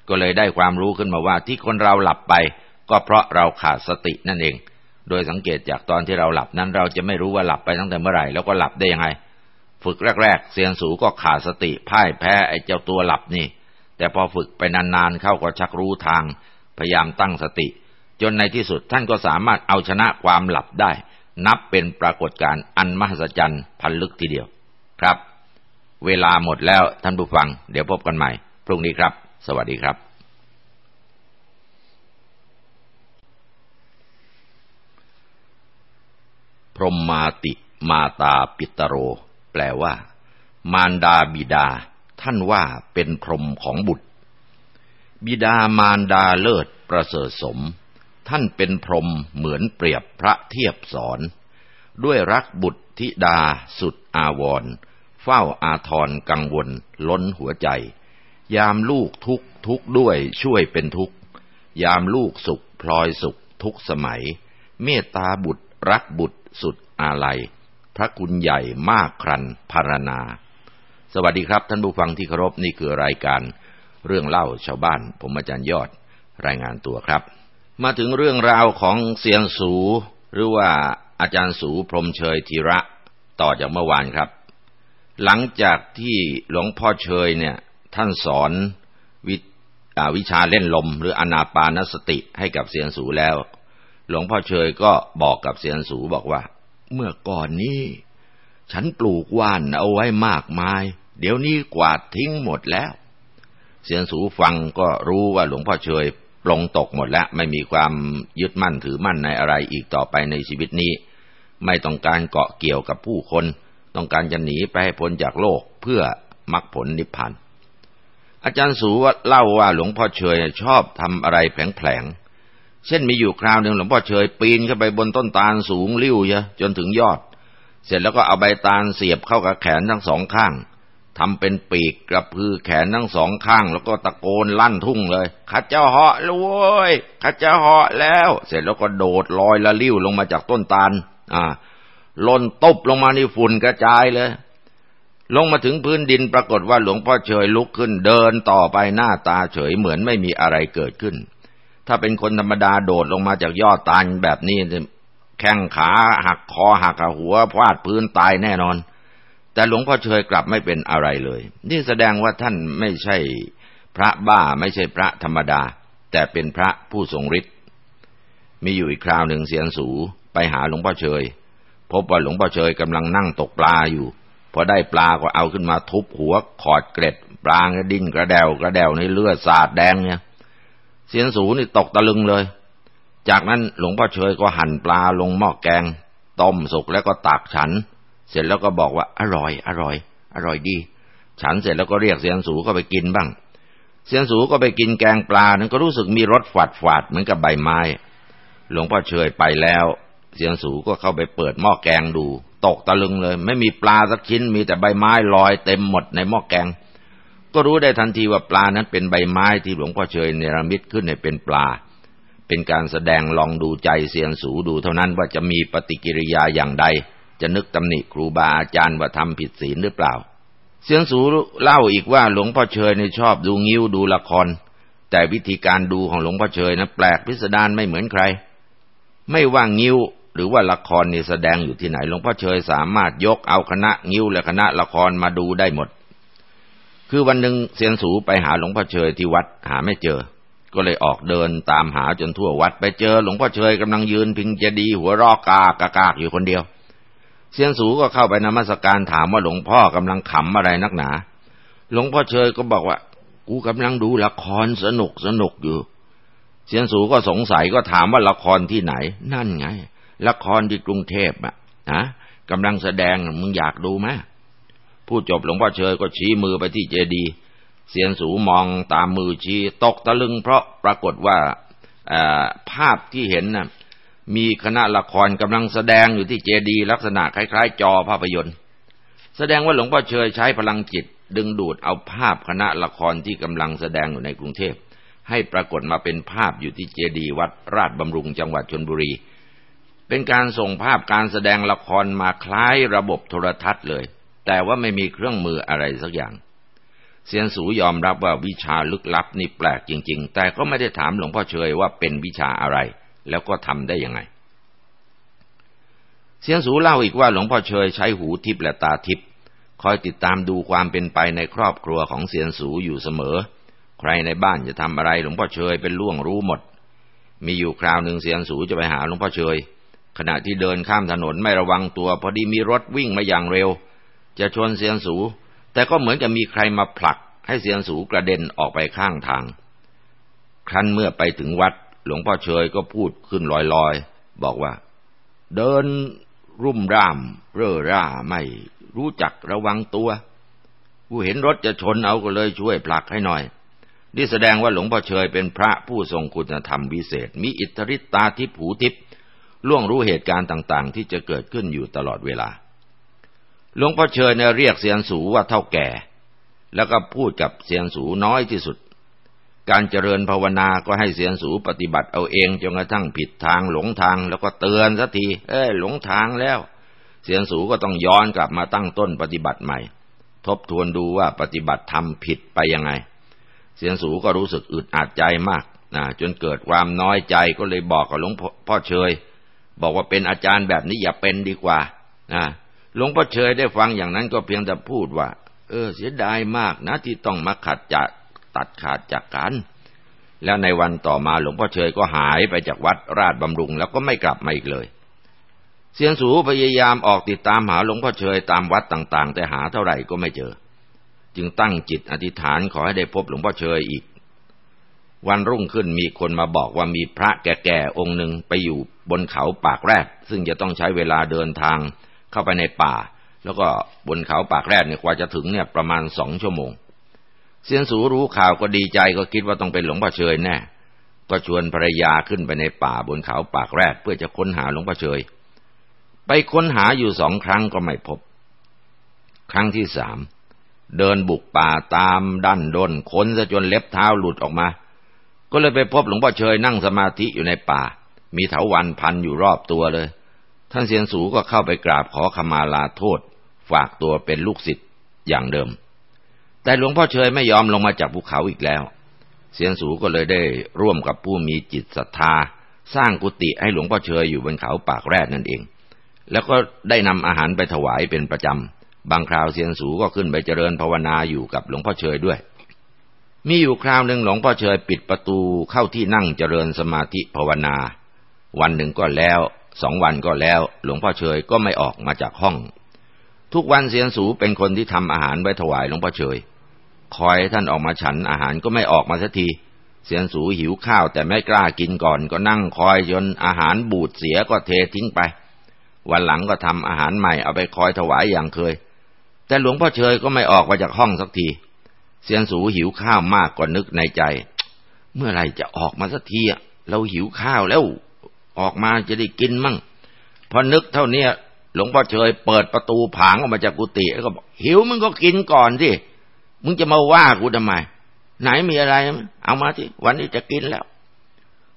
ก็เลยได้ความรู้ขึ้นมาว่าที่คนเราหลับไป ก็เพราะเราขาดสตินั่นเอง โดยสังเกตจากตอนที่เราหลับนั้นเราจะไม่รู้ว่าหลับไปตั้งแต่เมื่อไหร่แล้วก็หลับได้ยังไง ฝึกแรกๆเซียนสูก็ขาดสติพ่ายแพ้ไอ้เจ้าตัวหลับนี่ แต่พอฝึกไปนานๆเข้าก็ชักรู้ทาง พยายามตั้งสติ จนในที่สุดท่านก็สามารถเอาชนะความหลับได้ นับเป็นปรากฏการณ์อันมหัศจรรย์พันลึกทีเดียวครับ เวลาหมดแล้วท่านผู้ฟัง เดี๋ยวพบกันใหม่ พรุ่งนี้ครับ สวัสดีครับ พรหมาติมาตาปิตโร แปลว่า มารดาบิดา ท่านว่าเป็นพรหมของบุตร บิดามารดาเลิศประเสริฐสม ท่านเป็นพรหมเหมือนเปรียบพระเทียบสอน ด้วยรักบุตรธิดาสุดอาวร เฝ้าอาทรกังวล ล้นหัวใจ ยามลูกทุกทุกด้วยช่วยเป็นทุกยามลูกสุขพลอยสุขทุกสมัย เมตตาบุตรรักบุตรสุดอาลัย พระคุณใหญ่มากครันพารณา สวัสดีครับท่านผู้ฟังที่เคารพนี่คือรายการ เรื่องเล่าชาวบ้าน ผมอาจารย์ยอดรายงานตัวครับ มาถึงเรื่องราวของเสียงสู หรือว่าอาจารย์สูพรมเชยธีระ ต่อจากเมื่อวานครับ หลังจากที่หลวงพ่อเชยเนี่ย ท่านสอนวิวิชาเล่นลม หรืออนาปานสติให้กับเสียงสูแล้ว หลวงพ่อเชยก็บอกกับเสียงสูบอกว่า เมื่อก่อนนี้ ฉันปลูกว่านเอาไว้มากมาย เดี๋ยวนี้กวาดทิ้งหมดแล้ว เสียงสูฟังก็รู้ว่าหลวงพ่อเชยปลงตกหมดแล้ว ไม่มีความยึดมั่นถือมั่นในอะไรอีกต่อไปในชีวิตนี้ ไม่ต้องการเกาะเกี่ยวกับผู้คน ต้องการจะหนีไปให้พ้นจากโลกเพื่อมรรคผลนิพพานอาจารย์สูว่าเล่าว่าหลวงพ่อเชยชอบทำอะไรแผลงๆ เช่นมีอยู่คราวหนึ่งหลวงพ่อเชยปีนขึ้นไปบนต้นตาลสูงลิ้วเยอะจนถึงยอด เสร็จแล้วก็เอาใบตาลเสียบเข้ากับแขนทั้งสองข้างทำเป็นปีกกระพือแขนทั้งสองข้าง แล้วก็ตะโกนลั่นทุ่งเลยข้าเจ้าเหาะแล้วยข้าเจ้าเหาะแล้ว เสร็จแล้วก็โดดลอยละลิ้วลงมาจากต้นตาลอ่า ล่นตบลงมาในฝุ่นกระจายเลย ลงมาถึงพื้นดินปรากฏว่าหลวงพ่อเฉยลุกขึ้นเดินต่อไปหน้าตาเฉยเหมือนไม่มีอะไรเกิดขึ้น ถ้าเป็นคนธรรมดาโดดลงมาจากยอดตาลแบบนี้แข้งขาหักคอหักหัวพลาดพื้นตายแน่นอน แต่หลวงพ่อเฉยกลับไม่เป็นอะไรเลย นี่แสดงว่าท่านไม่ใช่พระบ้าไม่ใช่พระธรรมดา แต่เป็นพระผู้ทรงฤทธิ์มีอยู่อีกคราวหนึ่งเสียงสูไปหาหลวงพ่อเฉย พบว่าหลวงพ่อเฉยกำลังนั่งตกปลาอยู่ พอได้ปลาก็เอาขึ้นมาทุบหัวขอดเกล็ด ปลาก็ดิ้นกระเดวกระเดวในเลือดสาดแดงเนี่ย เสียนสูนี่ตกตะลึงเลย จากนั้นหลวงพ่อเชยก็หั่นปลาลงหม้อแกง ต้มสุกแล้วก็ตักฉัน เสร็จแล้วก็บอกว่าอร่อย อร่อย อร่อยดี ฉันเสร็จแล้วก็เรียกเสียนสูก็ไปกินบ้าง เสียนสูก็ไปกินแกงปลานั้นก็รู้สึกมีรสฝาดฝาดเหมือนกับใบไม้ หลวงพ่อเชยไปแล้ว เสียนสูก็เข้าไปเปิดหม้อแกงดู ตกตะลึงเลย ไม่มีปลาสักชิ้น มีแต่ใบไม้ลอยเต็มหมดในหม้อแกง ก็รู้ได้ทันทีว่าปลานั้นเป็นใบไม้ที่หลวงพ่อเชยเนรมิตขึ้นให้เป็นปลา เป็นการแสดงลองดูใจเสียนสูดูเท่านั้นว่าจะมีปฏิกิริยาอย่างใด จะนึกตำหนิครูบาอาจารย์ว่าทำผิดศีลหรือเปล่า เสียงสูเล่าอีกว่าหลวงพ่อเชยในชอบดูงิ้วดูละคร แต่วิธีการดูของหลวงพ่อเชยนะแปลกพิสดารไม่เหมือนใคร ไม่ว่างิ้ว หรือว่าละครนี่แสดงอยู่ที่ไหนหลวงพ่อเชยสามารถยกเอาคณะงิ้วและคณะละครมาดูได้หมด คือวันหนึ่งเซียนสูไปหาหลวงพ่อเชยที่วัดหาไม่เจอ ก็เลยออกเดินตามหาจนทั่ววัดไปเจอ หลวงพ่อเชยกำลังยืนพิงเจดีย์หัวรอกกากากากอยู่คนเดียว เซียนสูก็เข้าไปนมัสการถามว่าหลวงพ่อกำลังขำอะไรนักหนา หลวงพ่อเชยก็บอกว่า กูกำลังดูละครสนุกสนุกอยู่เซียนสูก็สงสัยก็ถามว่าละครที่ไหน นั่นไง ละครที่กรุงเทพอะนะกำลังแสดงมึงอยากดูไหมผู้จบหลวงพ่อเชยก็ชี้มือไปที่เจดีเสียนสูมองตามมือชี้ตกตะลึงเพราะปรากฏว่าภาพที่เห็นน่ะมีคณะละครกำลังแสดงอยู่ที่เจดีลักษณะคล้าย ๆ จอภาพยนตร์ แสดงว่าหลวงพ่อเชยใช้พลังจิต ดึงดูดเอาภาพคณะละครที่กำลังแสดงอยู่ในกรุงเทพ ให้ปรากฏมาเป็นภาพอยู่ที่เจดีวัดราชบำรุงจังหวัดชนบุรี เป็นการส่งภาพการแสดงละครมาคล้ายระบบโทรทัศน์เลย แต่ว่าไม่มีเครื่องมืออะไรสักอย่างเซียนสูยอมรับว่าวิชาลึกลับนี่แปลกจริง ๆ แต่ก็ไม่ได้ถามหลวงพ่อเชยว่าเป็นวิชาอะไร แล้วก็ทำได้ยังไง เซียนสูเล่าอีกว่าหลวงพ่อเชยใช้หูทิพและตาทิพคอยติดตามดูความเป็นไปในครอบครัวของเซียนสูอยู่เสมอ ใครในบ้านจะทำอะไรหลวงพ่อเชยเป็นล่วงรู้หมด มีอยู่คราวหนึ่งเซียนสูจะไปหาหลวงพ่อเชย ขณะที่เดินข้ามถนนไม่ระวังตัว พอดีมีรถวิ่งมาอย่างเร็ว จะชนเสียนสู แต่ก็เหมือนกับมีใครมาผลัก ให้เสียนสูกระเด็นออกไปข้างทาง ครั้นเมื่อไปถึงวัด หลวงพ่อเชยก็พูดขึ้นลอยๆ บอกว่า เดินรุ่มร่าม เร่อร่าไม่รู้จักระวังตัวกูเห็นรถจะชนเอาก็เลยช่วยผลักให้หน่อยนี่แสดงว่าหลวงพ่อเชยเป็นพระผู้ทรงคุณธรรมวิเศษ มีอิทธิฤทธิตาทิพหูทิพ ล่วงรู้เหตุการณ์ต่างๆ ที่จะเกิดขึ้นอยู่ตลอดเวลา หลวงพ่อเชยเนี่ยเรียกเสียนสูว่าเท่าแก่ แล้วก็พูดกับเสียนสูน้อยที่สุด การเจริญภาวนาก็ให้เสียนสูปฏิบัติเอาเองจนกระทั่งผิดทางหลงทางแล้วก็เตือนสักที เอ้ยหลงทางแล้ว เสียนสูก็ต้องย้อนกลับมาตั้งต้นปฏิบัติใหม่ ทบทวนดูว่าปฏิบัติทำผิดไปยังไง เสียนสูก็รู้สึกอึดอัดใจมากนะจนเกิดความน้อยใจก็เลยบอกกับหลวงพ่อเชย บอกว่าเป็นอาจารย์แบบนี้อย่าเป็นดีกว่านะหลวงพ่อเชยได้ฟังอย่างนั้นก็เพียงแต่พูดว่า เออ เสียดายมากนะ ที่ต้องมาขัดจะตัดขาดจากกัน แล้วในวันต่อมาหลวงพ่อเชยก็หายไปจากวัดราชบำรุง แล้วก็ไม่กลับมาอีกเลย เสียงสูพยายามออกติดตามหาหลวงพ่อเชยตามวัดต่าง ๆ แต่หาเท่าไหร่ก็ไม่เจอ จึงตั้งจิตอธิษฐานขอให้ได้พบหลวงพ่อเชยอีก วันรุ่งขึ้นมีคนมาบอกว่ามีพระแก่ๆองค์หนึ่งไปอยู่บนเขาปากแรดซึ่งจะต้องใช้เวลาเดินทางเข้าไปในป่า แล้วก็บนเขาปากแรดเนี่ยกว่าจะถึงเนี่ยประมาณสองชั่วโมง เสียนสูรู้ข่าวก็ดีใจก็คิดว่าต้องเป็นหลวงพ่อเชยแน่ก็ชวนภรรยาขึ้นไปในป่าบนเขาปากแรกเพื่อจะค้นหาหลวงพ่อเชย ไปค้นหาอยู่สองครั้งก็ไม่พบ ครั้งที่สามเดินบุกป่าตามดันด้นค้นซะจนเล็บเท้าหลุดออกมา ก็เลยไปพบหลวงพ่อเชยนั่งสมาธิอยู่ในป่า มีเถาวันพันอยู่รอบตัวเลย ท่านเสียนสูก็เข้าไปกราบขอขมาลาโทษ ฝากตัวเป็นลูกศิษย์อย่างเดิม แต่หลวงพ่อเชยไม่ยอมลงมาจากภูเขาอีกแล้วเสียนสูก็เลยได้ร่วมกับผู้มีจิตศรัทธา สร้างกุฏิให้หลวงพ่อเชยอยู่บนเขาปากแรดนั่นเอง แล้วก็ได้นำอาหารไปถวายเป็นประจำบางคราวเสียนสูก็ขึ้นไปเจริญภาวนาอยู่กับหลวงพ่อเชยด้วย มีอยู่คราวหนึ่งหลวงพ่อเชยปิดประตูเข้าที่นั่งเจริญสมาธิภาวนา วันหนึ่งก็แล้วสองวันก็แล้ว หลวงพ่อเชยก็ไม่ออกมาจากห้อง ทุกวันเสียนสูเป็นคนที่ทำอาหารไว้ถวายหลวงพ่อเชยคอยท่านออกมาฉันอาหารก็ไม่ออกมาสักทีเสียนสูหิวข้าวแต่ไม่กล้ากินก่อนก็นั่งคอยจนอาหารบูดเสียก็เททิ้งไป วันหลังก็ทำอาหารใหม่เอาไปคอยถวายอย่างเคย แต่หลวงพ่อเชยก็ไม่ออกมาจากห้องสักที เสียนสูหิวข้าวมากก็นึกในใจ เมื่อไรจะออกมาสักทีเราหิวข้าวแล้วออกมาจะได้กินมั่งพอนึกเท่านี้หลวงพ่อเชยเปิดประตูผางออกมาจากกุฏิแล้วก็บอกหิวมึงก็กินก่อนสิมึงจะมาว่ากูทำไม ไหนมีอะไร เอามาที่วันนี้จะกินแล้ว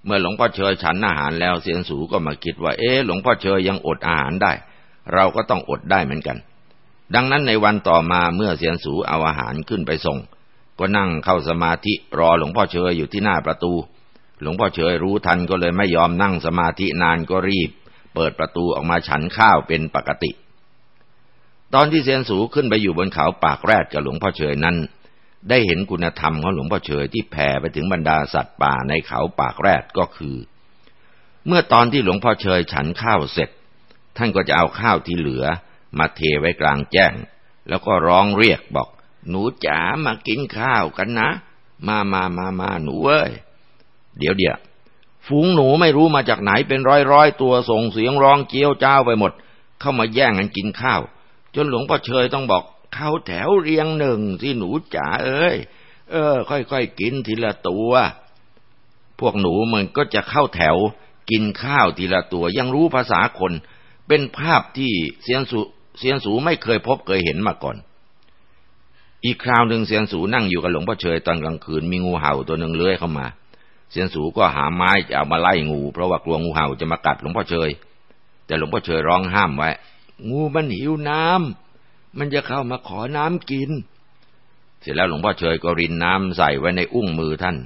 เมื่อหลวงพ่อเชยฉันอาหารแล้วเสียนสูก็มาคิดว่า เอ๊หลวงพ่อเชยยังอดอาหารได้ เราก็ต้องอดได้เหมือนกัน ดังนั้นในวันต่อมาเมื่อเสียนสูเอาอาหารขึ้นไปส่ง ก็นั่งเข้าสมาธิรอหลวงพ่อเชยอยู่ที่หน้าประตู หลวงพ่อเชยรู้ทันก็เลยไม่ยอมนั่งสมาธินานก็รีบ เปิดประตูออกมาฉันข้าวเป็นปกติ ตอนที่เซียนสูขึ้นไปอยู่บนเขาปากแรดกับหลวงพ่อเฉยนั้น ได้เห็นคุณธรรมของหลวงพ่อเฉยที่แผ่ไปถึงบรรดาสัตว์ป่าในเขาปากแรดก็คือ เมื่อตอนที่หลวงพ่อเฉยฉันข้าวเสร็จ ท่านก็จะเอาข้าวที่เหลือ มาเทไว้กลางแจ้ง แล้วก็ร้องเรียกบอก หนูจ๋ามากินข้าวกันนะ มามามามาหนูเว้ย เดี๋ยวเดี๋ยวฝูงหนูไม่รู้มาจากไหนเป็นร้อยร้อยตัวส่งเสียงร้องเจียวเจ้าไปหมด เข้ามาแย่งกันกินข้าว จนหลวงพ่อเชยต้องบอกเข้าแถวเรียงหนึ่งที่หนูจ๋าเอ้ย เออ ค่อยๆกินทีละตัว พวกหนูมันก็จะเข้าแถว กินข้าวทีละตัว ยังรู้ภาษาคน เป็นภาพที่เสียนสูเสียนสูไม่เคยพบเคยเห็นมาก่อน อีกคราวหนึ่งเสียนสูนั่งอยู่กับหลวงพ่อเชยตอนกลางคืนมีงูเห่าตัวหนึ่งเลื้อยเข้ามาเสียนสูก็หาไม้จะเอามาไล่งูเพราะว่ากลัวงูเห่าจะมากัดหลวงพ่อเชย แต่หลวงพ่อเชยร้องห้ามไว้ งูมันหิวน้ำมันจะเข้ามาขอน้ำกิน เสร็จแล้วหลวงพ่อเฉยก็รินน้ำใส่ไว้ในอุ้งมือท่าน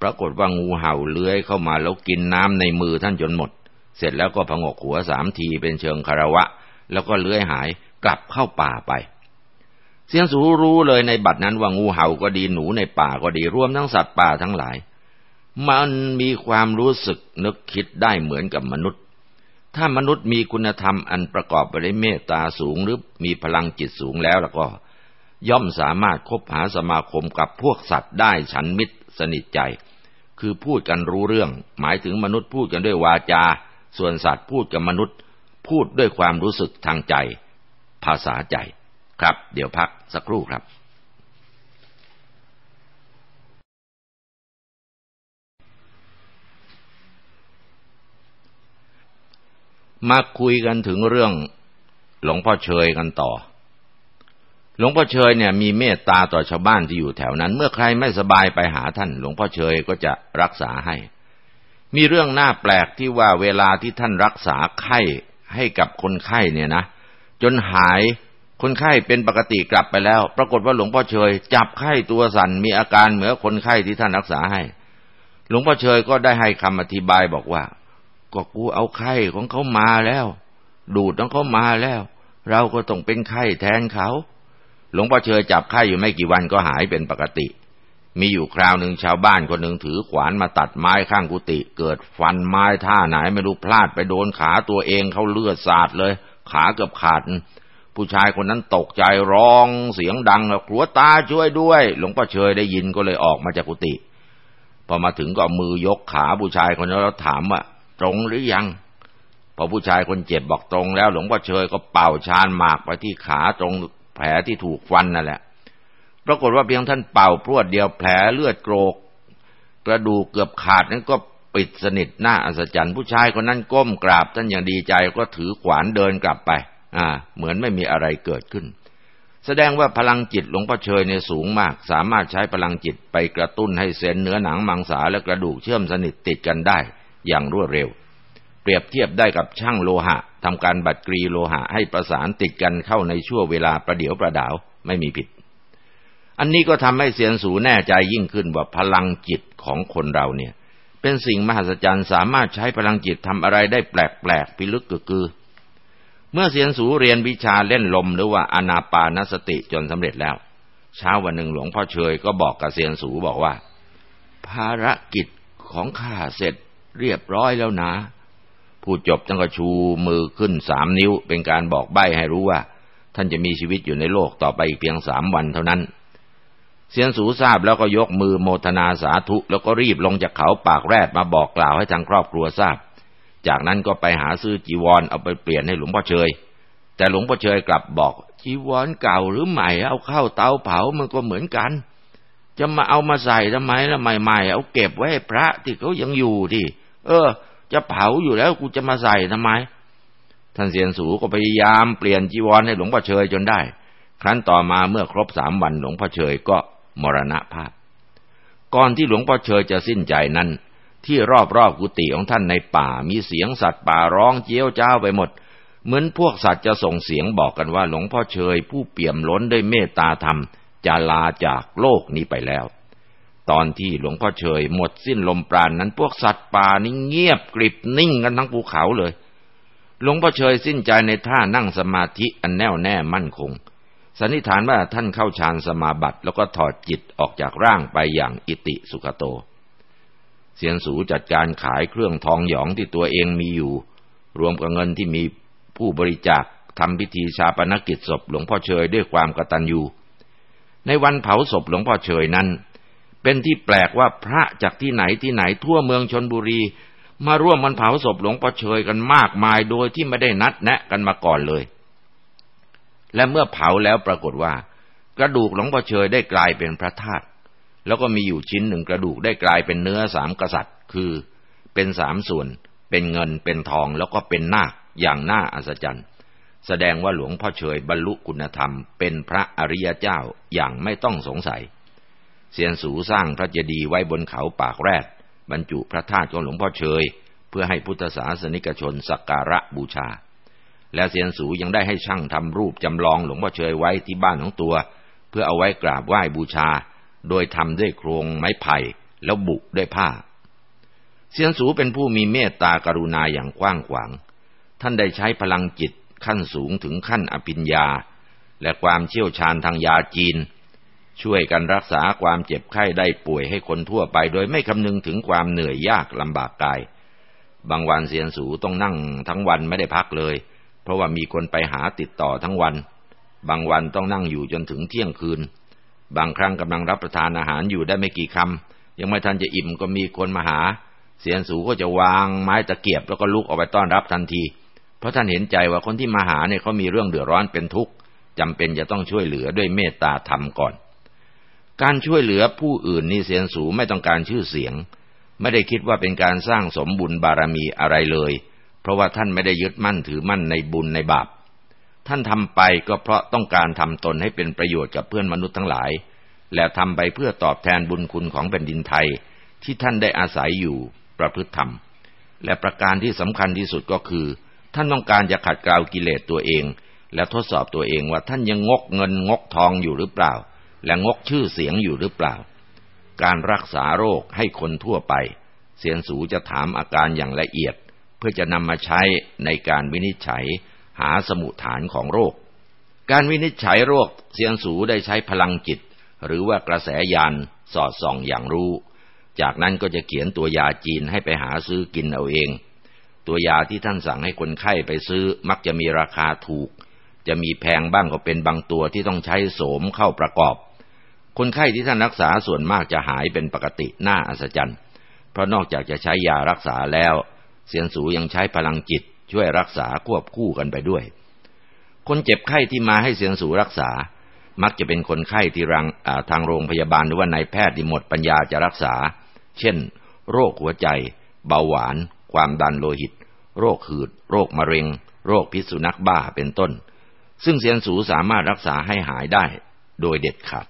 ปรากฏว่างูเห่าเลื้อยเข้ามาแล้วกินน้ำในมือท่านจนหมด เสร็จแล้วก็พงกหัวสามทีเป็นเชิงคารวะ แล้วก็เลื้อยหายกลับเข้าป่าไป เสียงสูรู้เลยในบัดนั้นว่างูเห่าก็ดีหนูในป่าก็ดีรวมทั้งสัตว์ป่าทั้งหลาย มันมีความรู้สึกนึกคิดได้เหมือนกับมนุษย์ ถ้ามนุษย์มีคุณธรรมอันประกอบไปด้วยเมตตาสูงหรือมีพลังจิตสูงแล้วแล้วก็ ย่อมสามารถคบหาสมาคมกับพวกสัตว์ได้ฉันมิตรสนิทใจ คือพูดกันรู้เรื่อง หมายถึงมนุษย์พูดกันด้วยวาจา ส่วนสัตว์พูดกับมนุษย์ พูดด้วยความรู้สึกทางใจ ภาษาใจ ครับ เดี๋ยวพักสักครู่ครับ มาคุยกันถึงเรื่องหลวงพ่อเชยกันต่อ หลวงพ่อเชยเนี่ยมีเมตตาต่อชาวบ้านที่อยู่แถวนั้น เมื่อใครไม่สบายไปหาท่าน หลวงพ่อเชยก็จะรักษาให้ มีเรื่องน่าแปลกที่ว่าเวลาที่ท่านรักษาไข้ให้กับคนไข้เนี่ยนะ จนหาย คนไข้เป็นปกติกลับไปแล้ว ปรากฏว่าหลวงพ่อเชย จับไข้ตัวสั่นมีอาการเหมือนคนไข้ที่ท่านรักษาให้ หลวงพ่อเชยก็ได้ให้คำอธิบายบอกว่า ก็กูเอาไข้ของเขามาแล้ว ดูดของเขามาแล้ว เราก็ต้องเป็นไข้แทนเขา หลวงพ่อเชยจับไข้อยู่ไม่กี่วันก็หายเป็นปกติ มีอยู่คราวหนึ่งชาวบ้านคนหนึ่งถือขวานมาตัดไม้ข้างกุฏิเกิดฟันไม้ท่าไหนไม่รู้พลาดไปโดนขาตัวเองเขาเลือดสาดเลย ขาเกือบขาด ผู้ชายคนนั้นตกใจร้องเสียงดังกลัวตาช่วยด้วย หลวงพ่อเชยได้ยินก็เลยออกมาจากกุฏิพอมาถึงก็มือยกขาผู้ชายคนนั้นแล้วถามว่าตรงหรือยังพอผู้ชายคนเจ็บบอกตรงแล้ว หลวงพ่อเชยก็เป่าชานหมากไปที่ขาตรงแผลที่ถูกฟันนั่นแหละปรากฏว่าเพียงท่านเป่าพรวดเดียวแผลเลือดโกรก กระดูกเกือบขาดนั้นก็ปิดสนิทหน้าอัศจรรย์ผู้ชายคนนั้นก้มกราบท่านอย่างดีใจก็ถือขวานเดินกลับไป อ่า เหมือนไม่มีอะไรเกิดขึ้น แสดงว่าพลังจิตหลวงพ่อเชยเนี่ยสูงมาก สามารถใช้พลังจิตไปกระตุ้นให้เส้นเนื้อหนังมังสาและกระดูกเชื่อมสนิทติดกันได้ อย่างรวดเร็ว เปรียบเทียบได้กับช่างโลหะทำการบัดกรีโลหะให้ประสานติดกันเข้าในช่วงเวลาประเดี๋ยวประดาวไม่มีผิด อันนี้ก็ทำให้เสียนสูแน่ใจยิ่งขึ้นว่าพลังจิตของคนเราเนี่ยเป็นสิ่งมหัศจรรย์สามารถใช้พลังจิตทำอะไรได้แปลกๆพิลึกกึกือ เมื่อเสียนสูเรียนวิชาเล่นลมหรือว่าอนาปานสติจนสำเร็จแล้ว เช้าวันหนึ่งหลวงพ่อเชยก็บอกกับเสียนสูบอกว่า ภารกิจของข้าเสร็จเรียบร้อยแล้วนะผู้จบจังก็ชูมือขึ้นสามนิ้ว เป็นการบอกใบ้ให้รู้ว่า ท่านจะมีชีวิตอยู่ในโลกต่อไปอีกเพียงสามวันเท่านั้น เสียนสูทราบแล้วก็ยกมือโมทนาสาธุ แล้วก็รีบลงจากเขาปากแรดมาบอกกล่าวให้ทางครอบครัวทราบ จากนั้นก็ไปหาซื้อจีวร เอาไปเปลี่ยนให้หลวงพ่อเชย แต่หลวงพ่อเชยกลับบอกจีวรเก่าหรือใหม่ เอาเข้าเตาเผามันก็เหมือนกัน จะมาเอามาใส่ทำไมล่ะใหม่ๆเอาเก็บไว้ให้พระที่เขายังอยู่ดิเออ จะเผาอยู่แล้วกูจะมาใส่ทำไม ท่านเสียนสูก็พยายามเปลี่ยนจีวรให้หลวงพ่อเชยจนได้ ครั้นต่อมาเมื่อครบสามวันหลวงพ่อเชยก็มรณภาพ ก่อนที่หลวงพ่อเชยจะสิ้นใจนั้น ที่รอบๆกุฏิของท่านในป่ามีเสียงสัตว์ป่าร้องเจี้ยวเจ้าไปหมด เหมือนพวกสัตว์จะส่งเสียงบอกกันว่าหลวงพ่อเชยผู้เปี่ยมล้นด้วยเมตตาธรรมจะลาจากโลกนี้ไปแล้ว ตอนที่หลวงพ่อเชยหมดสิ้นลมปราณนนั้นพวกสัตว์ป่านี่เงียบกริบนิ่งกันทั้งภูเขาเลย หลวงพ่อเชยสิ้นใจในท่านั่งสมาธิอันแน่วแน่มั่นคงสันนิษฐานว่าท่านเข้าฌานสมาบัติแล้วก็ถอดจิตออกจากร่างไปอย่างอิติสุขโต เสียนสูจัดการขายเครื่องทองหยองที่ตัวเองมีอยู่ รวมกับเงินที่มีผู้บริจาคทำพิธีชาปนกิจศพหลวงพ่อเชยด้วยความกตัญญูในวันเผาศพหลวงพ่อเชยนั้น เป็นที่แปลกว่าพระจากที่ไหนที่ไหนทั่วเมืองชนบุรี มาร่วมมันเผาศพหลวงพ่อเชยกันมากมายโดยที่ไม่ได้นัดแนะกันมาก่อนเลย และเมื่อเผาแล้วปรากฏว่า กระดูกหลวงพ่อเชยได้กลายเป็นพระธาตุ แล้วก็มีอยู่ชิ้นหนึ่งกระดูกได้กลายเป็นเนื้อสามกษัตริย์ คือเป็นสามส่วน เป็นเงินเป็นทองแล้วก็เป็นนาคอย่างน่าอัศจรรย์ แสดงว่าหลวงพ่อเฉยบรรลุคุณธรรม เป็นพระอริยเจ้าอย่างไม่ต้องสงสัย เสียนสูสร้างพระเจดีย์ไว้บนเขาปากแรด บรรจุพระธาตุของหลวงพ่อเฉยเพื่อให้พุทธศาสนิกชนสักการะบูชา และเสียนสูยังได้ให้ช่างทำรูปจำลองหลวงพ่อเฉยไว้ที่บ้านของตัว เพื่อเอาไว้กราบไหว้บูชา โดยทำด้วยโครงไม้ไผ่แล้วบุด้วยผ้าเสียนสูเป็นผู้มีเมตตากรุณาอย่างกว้างขวาง ท่านได้ใช้พลังจิตขั้นสูงถึงขั้นอภิญญา และความเชี่ยวชาญทางยาจีน ช่วยกันรักษาความเจ็บไข้ได้ป่วยให้คนทั่วไป โดยไม่คำนึงถึงความเหนื่อยยากลำบากกาย บางวันเสียนสูต้องนั่งทั้งวันไม่ได้พักเลย เพราะว่ามีคนไปหาติดต่อทั้งวัน บางวันต้องนั่งอยู่จนถึงเที่ยงคืน บางครั้งกำลังรับประทานอาหารอยู่ได้ไม่กี่คำยังไม่ทันจะอิ่มก็มีคนมาหา เสียนสูก็จะวางไม้ตะเกียบแล้วก็ลุกออกไปต้อนรับทันที เพราะท่านเห็นใจว่าคนที่มาหาเนี่ยเขามีเรื่องเดือดร้อนเป็นทุกข์จำเป็นจะต้องช่วยเหลือด้วยเมตตาธรรมก่อน การช่วยเหลือผู้อื่นนี่เสียนสูไม่ต้องการชื่อเสียง ไม่ได้คิดว่าเป็นการสร้างสมบุญบารมีอะไรเลย เพราะว่าท่านไม่ได้ยึดมั่นถือมั่นในบุญในบาป ท่านทำไปก็เพราะต้องการทำตนให้เป็นประโยชน์กับเพื่อนมนุษย์ทั้งหลาย และทำไปเพื่อตอบแทนบุญคุณของแผ่นดินไทย ที่ท่านได้อาศัยอยู่ประพฤติธรรม และประการที่สำคัญที่สุดก็คือ ท่านต้องการจะขัดเกลากิเลสตัวเอง และทดสอบตัวเองว่าท่านยังงกเงินงกทองอยู่หรือเปล่า และงกชื่อเสียงอยู่หรือเปล่า การรักษาโรคให้คนทั่วไป เสียนสูจะถามอาการอย่างละเอียด เพื่อจะนำมาใช้ในการวินิจฉัย หาสมุฐานของโรค การวินิจฉัยโรคเซียนสูได้ใช้พลังจิต หรือว่ากระแสยานสอดส่องอย่างรู้ จากนั้นก็จะเขียนตัวยาจีนให้ไปหาซื้อกินเอาเอง ตัวยาที่ท่านสั่งให้คนไข้ไปซื้อมักจะมีราคาถูก จะมีแพงบ้างก็เป็นบางตัวที่ต้องใช้โสมเข้าประกอบ คนไข้ที่ท่านรักษาส่วนมากจะหายเป็นปกติน่าอัศจรรย์ เพราะนอกจากจะใช้ยารักษาแล้ว เสียนสูยังใช้พลังจิต ช่วยรักษาควบคู่กันไปด้วย คนเจ็บไข้ที่มาให้เสียงสูรักษา มักจะเป็นคนไข้ที่รังทางโรงพยาบาลหรือว่านายแพทย์ที่หมดปัญญาจะรักษา เช่น โรคหัวใจ เบาหวาน ความดันโลหิต โรคหืด โรคมะเร็ง โรคพิษสุนัขบ้าเป็นต้น ซึ่งเสียนสูสามารถรักษาให้หายได้ โดยเด็ดขาด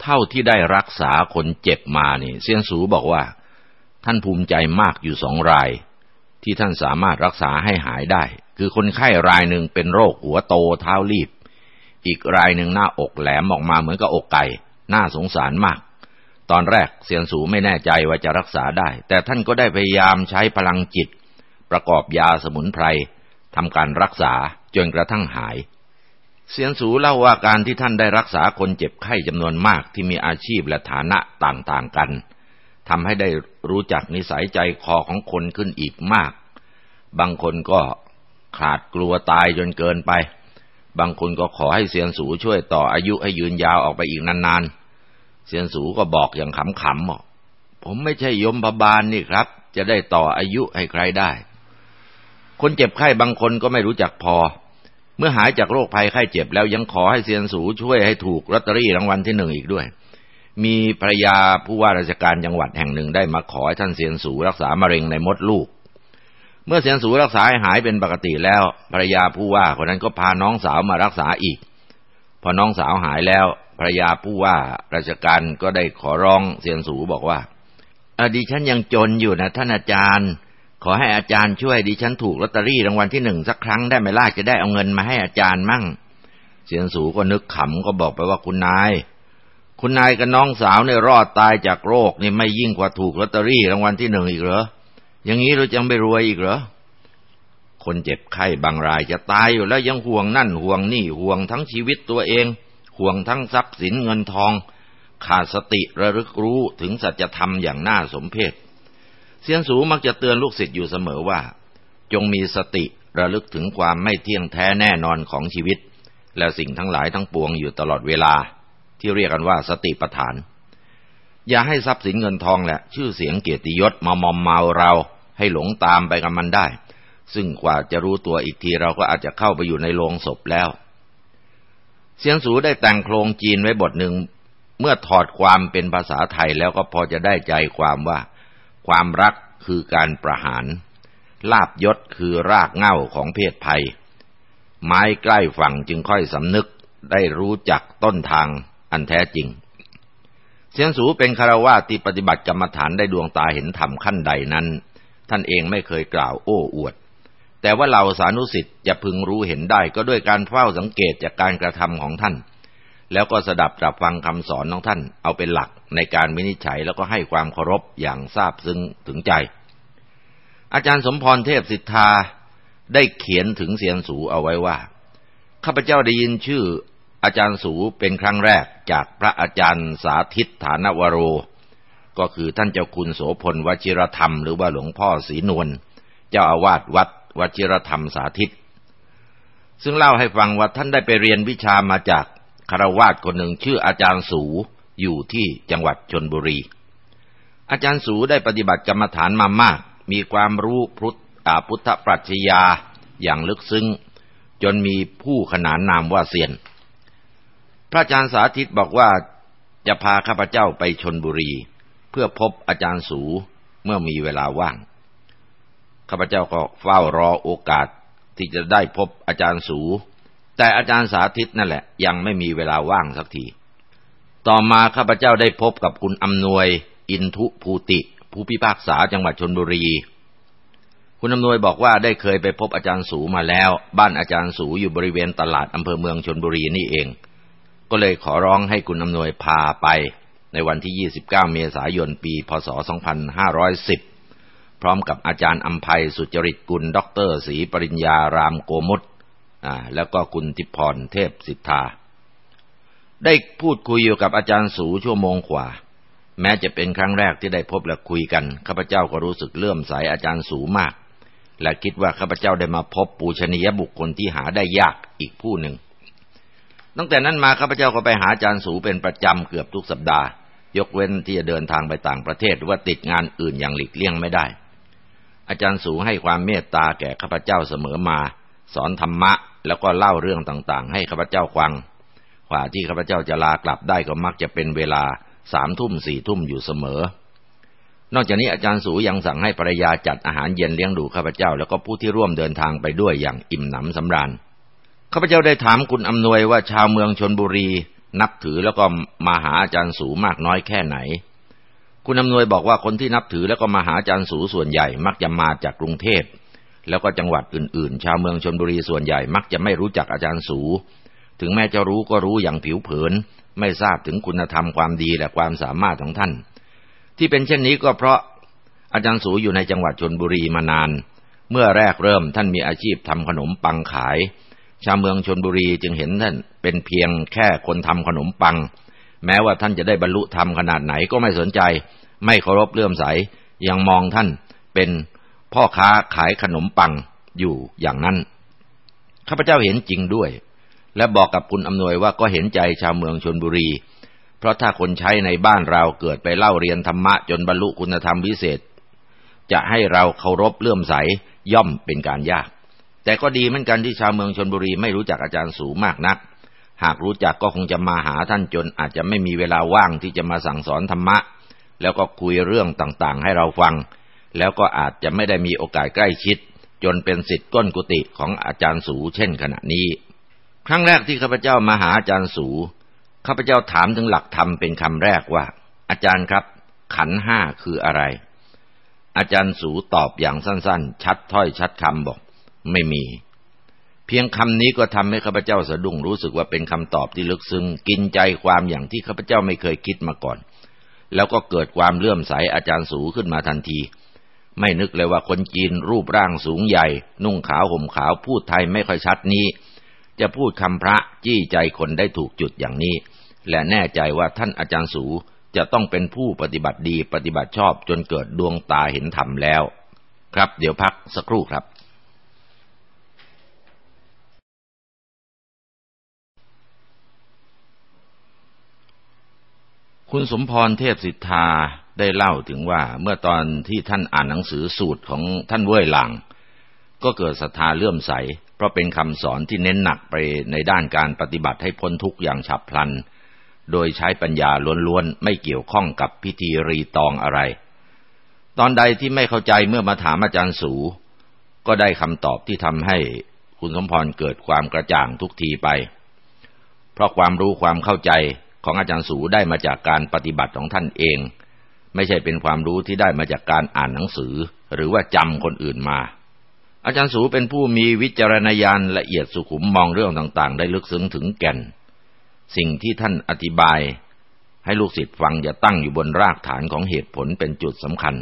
เท่าที่ได้รักษาคนเจ็บมานี่เซียนสูบอกว่า ท่านภูมิใจมากอยู่สองราย ที่ท่านสามารถรักษาให้หายได้ คือคนไข้รายหนึ่งเป็นโรคหัวโตเท้ารีบ อีกรายหนึ่งหน้าอกแหลมออกมาเหมือนกับอกไก่ น่าสงสารมาก ตอนแรกเสียนสูไม่แน่ใจว่าจะรักษาได้ แต่ท่านก็ได้พยายามใช้พลังจิต ประกอบยาสมุนไพรทำการรักษาจนกระทั่งหาย เสียนสูเล่าว่าการที่ท่านได้รักษาคนเจ็บไข้จำนวนมากที่มีอาชีพและฐานะต่างๆกัน ทำให้ได้รู้จักนิสัยใจคอของคนขึ้นอีกมาก บางคนก็ขาดกลัวตายจนเกินไป บางคนก็ขอให้เซียนสูช่วยต่ออายุให้ยืนยาวออกไปอีกนานๆ เซียนสูก็บอกอย่างขำๆบอกผมไม่ใช่ยมพบาลนี่ครับ จะได้ต่ออายุให้ใครได้ คนเจ็บไข้บางคนก็ไม่รู้จักพอ เมื่อหายจากโรคภัยไข้เจ็บแล้วยังขอให้เซียนสูช่วยให้ถูกลอตเตอรี่รางวัลที่หนึ่งอีกด้วย มีภรรยาผู้ว่าราชการจังหวัดแห่งหนึ่งได้มาขอให้ท่านเสียนสูรักษามะเร็งในมดลูก เมื่อเสียนสูรักษาหายเป็นปกติแล้วภรรยาผู้ว่าคนนั้นก็พาน้องสาวมารักษาอีก พอน้องสาวหายแล้วภรรยาผู้ว่าราชการก็ได้ขอร้องเสียนสูบอกว่าอดิฉันยังจนอยู่นะท่านอาจารย์ ขอให้อาจารย์ช่วยดิฉันถูกลอตเตอรี่รางวัลที่หนึ่งสักครั้งได้ไหมล่ะจะได้เอาเงินมาให้อาจารย์มั่ง เสียนสูก็นึกขำก็บอกไปว่าคุณนาย คุณนายกับน้องสาวเนี่ยรอดตายจากโรคนี่ไม่ยิ่งกว่าถูกลอตเตอรี่รางวัลที่หนึ่งอีกเหรอ อย่างนี้เราจะไม่รวยอีกเหรอ คนเจ็บไข้บางรายจะตายอยู่แล้วยังห่วงนั่นห่วงนี่ห่วงทั้งชีวิตตัวเอง ห่วงทั้งทรัพย์สินเงินทอง ขาดสติระลึกรู้ถึงสัจธรรมอย่างน่าสมเพชเสียนสูมักจะเตือนลูกศิษย์อยู่เสมอว่า จงมีสติระลึกถึงความไม่เที่ยงแท้แน่นอนของชีวิต และสิ่งทั้งหลายทั้งปวงอยู่ตลอดเวลา ที่เรียกกันว่าสติปัฏฐาน อย่าให้ทรัพย์สินเงินทองแหละ ชื่อเสียงเกียรติยศมามอมเมาเรา ให้หลงตามไปกับมันได้ ซึ่งกว่าจะรู้ตัวอีกทีเราก็อาจจะเข้าไปอยู่ในโรงศพแล้ว เสียงสูได้แต่งโครงจีนไว้บทหนึ่งเมื่อถอดความเป็นภาษาไทยแล้วก็พอจะได้ใจความว่า ความรักคือการประหาร ลาบยศคือรากเหง้าของเพศภัย ไม้ใกล้ฝั่งจึงค่อยสำนึกได้รู้จักต้นทาง อันแท้จริง เสียงสูเป็นคารวะที่ปฏิบัติกรรมฐานได้ดวงตาเห็นธรรมขั้นใดนั้น ท่านเองไม่เคยกล่าวโอ้อวด แต่ว่าเราสานุสิทธิ์จะพึงรู้เห็นได้ก็ด้วยการเฝ้าสังเกตจากการกระทำของท่าน แล้วก็สดับจับฟังคำสอนของท่านเอาเป็นหลักในการวินิจฉัยแล้วก็ให้ความเคารพอย่างทราบซึ้งถึงใจ อาจารย์สมพรเทพสิทธาได้เขียนถึงเสียงสูเอาไว้ว่าข้าพเจ้าได้ยินชื่อ อาจารย์สูเป็นครั้งแรกจากพระอาจารย์สาธิตฐานวโร ก็คือท่านเจ้าคุณโสพลวชิรธรรมหรือว่าหลวงพ่อศรีนวลเจ้าอาวาสวัดวชิรธรรมสาธิต ซึ่งเล่าให้ฟังว่าท่านได้ไปเรียนวิชามาจากคารวาสคนหนึ่งชื่ออาจารย์สูอยู่ที่จังหวัดชนบุรี อาจารย์สูได้ปฏิบัติกรรมฐานมามาก มีความรู้พุทธพุทธปรัชญาอย่างลึกซึ้ง จนมีผู้ขนานนามว่าเซียน พระอาจารย์สาธิตบอกว่าจะพาข้าพเจ้าไปชนบุรี เพื่อพบอาจารย์สูเมื่อมีเวลาว่าง ข้าพเจ้าก็เฝ้ารอโอกาสที่จะได้พบอาจารย์สู แต่อาจารย์สาธิตนั่นแหละ ยังไม่มีเวลาว่างสักที ต่อมาข้าพเจ้าได้พบกับคุณอำนวย อินทุภูติ ผู้พิพากษาจังหวัดชนบุรี คุณอำนวยบอกว่าได้เคยไปพบอาจารย์สูมาแล้ว บ้านอาจารย์สูอยู่บริเวณตลาดอำเภอเมืองชนบุรีนี่เอง ก็เลยขอร้องให้คุณอำนวยพาไปในวันที่ 29 เมษายน ปี พศ 2510 พร้อมกับอาจารย์อัมภัยสุจริตกุลด็อกเตอร์ศรีปริญญารามโกมุตแล้วก็คุณทิพรเทพสิทธา ได้พูดคุยอยู่กับอาจารย์สูชั่วโมงกว่า แม้จะเป็นครั้งแรกที่ได้พบและคุยกัน ข้าพเจ้าก็รู้สึกเลื่อมใสอาจารย์สูมาก และคิดว่าข้าพเจ้าได้มาพบปูชนียบุคคลที่หาได้ยากอีกผู้หนึ่ง ตั้งแต่นั้นมาข้าพเจ้าก็ไปหาอาจารย์สูเป็นประจำเกือบทุกสัปดาห์ ยกเว้นที่จะเดินทางไปต่างประเทศหรือว่าติดงานอื่นอย่างหลีกเลี่ยงไม่ได้ อาจารย์สูให้ความเมตตาแก่ข้าพเจ้าเสมอมา สอนธรรมะแล้วก็เล่าเรื่องต่างๆ ให้ข้าพเจ้าฟังกว่าที่ข้าพเจ้าจะลากลับได้ก็มักจะเป็นเวลาสามทุ่มสี่ทุ่มอยู่เสมอ นอกจากนี้อาจารย์สูยังสั่งให้ภรรยาจัดอาหารเย็นเลี้ยงดูข้าพเจ้า แล้วก็ผู้ที่ร่วมเดินทางไปด้วยอย่างอิ่มหนำสำราญ ข้าพเจ้าได้ถามคุณอำนวยว่าชาวเมืองชนบุรี นับถือแล้วก็มาหาอาจารย์สูมากน้อยแค่ไหน คุณอำนวยบอกว่าคนที่นับถือแล้วก็มาหาอาจารย์สูส่วนใหญ่ มักจะมาจากกรุงเทพแล้วก็จังหวัดอื่นๆ ชาวเมืองชนบุรีส่วนใหญ่มักจะไม่รู้จักอาจารย์สู ถึงแม้จะรู้ก็รู้อย่างผิวเผิน ไม่ทราบถึงคุณธรรมความดีและความสามารถของท่าน ที่เป็นเช่นนี้ก็เพราะอาจารย์สูอยู่ในจังหวัดชนบุรีมานาน เมื่อแรกเริ่มท่านมีอาชีพทำขนมปังขาย ชาวเมืองชนบุรีจึงเห็นท่านเป็นเพียงแค่คนทำขนมปัง แม้ว่าท่านจะได้บรรลุธรรมขนาดไหนก็ไม่สนใจ ไม่เคารพเลื่อมใส ยังมองท่านเป็นพ่อค้าขายขนมปังอยู่อย่างนั้น ข้าพเจ้าเห็นจริงด้วย และบอกกับคุณอำนวยว่าก็เห็นใจชาวเมืองชนบุรี เพราะถ้าคนใช้ในบ้านเราเกิดไปเล่าเรียนธรรมะจนบรรลุคุณธรรมวิเศษ จะให้เราเคารพเลื่อมใสย่อมเป็นการยาก แต่ก็ดีเหมือนกันที่ชาวเมืองชนบุรีไม่รู้จักอาจารย์สูมากนัก หากรู้จักก็คงจะมาหาท่านจนอาจจะไม่มีเวลาว่างที่จะมาสั่งสอนธรรมะ แล้วก็คุยเรื่องต่างๆ ให้เราฟัง แล้วก็อาจจะไม่ได้มีโอกาสใกล้ชิด จนเป็นสิทธิ์ก้นกุฏิของอาจารย์สูเช่นขณะนี้ ครั้งแรกที่ข้าพเจ้ามาหาอาจารย์สูข้าพเจ้าถามถึงหลักธรรมเป็นคำแรกว่า อาจารย์ครับ ขันห้าคืออะไร อาจารย์สูตอบอย่างสั้น ๆ ชัดถ้อยชัดคำบอก ไม่มี เพียงคำนี้ก็ทำให้ข้าพเจ้าสะดุ้งรู้สึกว่าเป็นคำตอบที่ลึกซึ้งกินใจความอย่างที่ข้าพเจ้าไม่เคยคิดมาก่อน แล้วก็เกิดความเลื่อมใสอาจารย์สูขึ้นมาทันที ไม่นึกเลยว่าคนจีนรูปร่างสูงใหญ่ นุ่งขาวห่มขาวพูดไทยไม่ค่อยชัดนี้ จะพูดคำพระจี้ใจคนได้ถูกจุดอย่างนี้ และแน่ใจว่าท่านอาจารย์สูจะต้องเป็นผู้ปฏิบัติดีปฏิบัติชอบจนเกิดดวงตาเห็นธรรมแล้ว ครับเดี๋ยวพักสักครู่ครับ คุณสมพรเทพสิทธาได้เล่าถึงว่าเมื่อตอนที่ท่านอ่านหนังสือสูตรของท่านเว่ยหลัง ก็เกิดศรัทธาเลื่อมใส เพราะเป็นคำสอนที่เน้นหนักไปในด้านการปฏิบัติให้พ้นทุกข์อย่างฉับพลัน โดยใช้ปัญญาล้วนๆ ไม่เกี่ยวข้องกับพิธีรีตองอะไร ตอนใดที่ไม่เข้าใจเมื่อมาถามอาจารย์สู ก็ได้คำตอบที่ทำให้คุณสมพรเกิดความกระจ่างทุกทีไป เพราะความรู้ความเข้าใจ ของอาจารย์สูได้มาจากการปฏิบัติของท่านเอง ไม่ใช่เป็นความรู้ที่ได้มาจากการอ่านหนังสือ หรือว่าจำคนอื่นมา อาจารย์สูเป็นผู้มีวิจารณญาณละเอียดสุขุมมองเรื่องต่างๆ ได้ลึกซึ้งถึงแก่น สิ่งที่ท่านอธิบาย ให้ลูกศิษย์ฟังจะตั้งอยู่บนรากฐานของเหตุผลเป็นจุดสำคัญ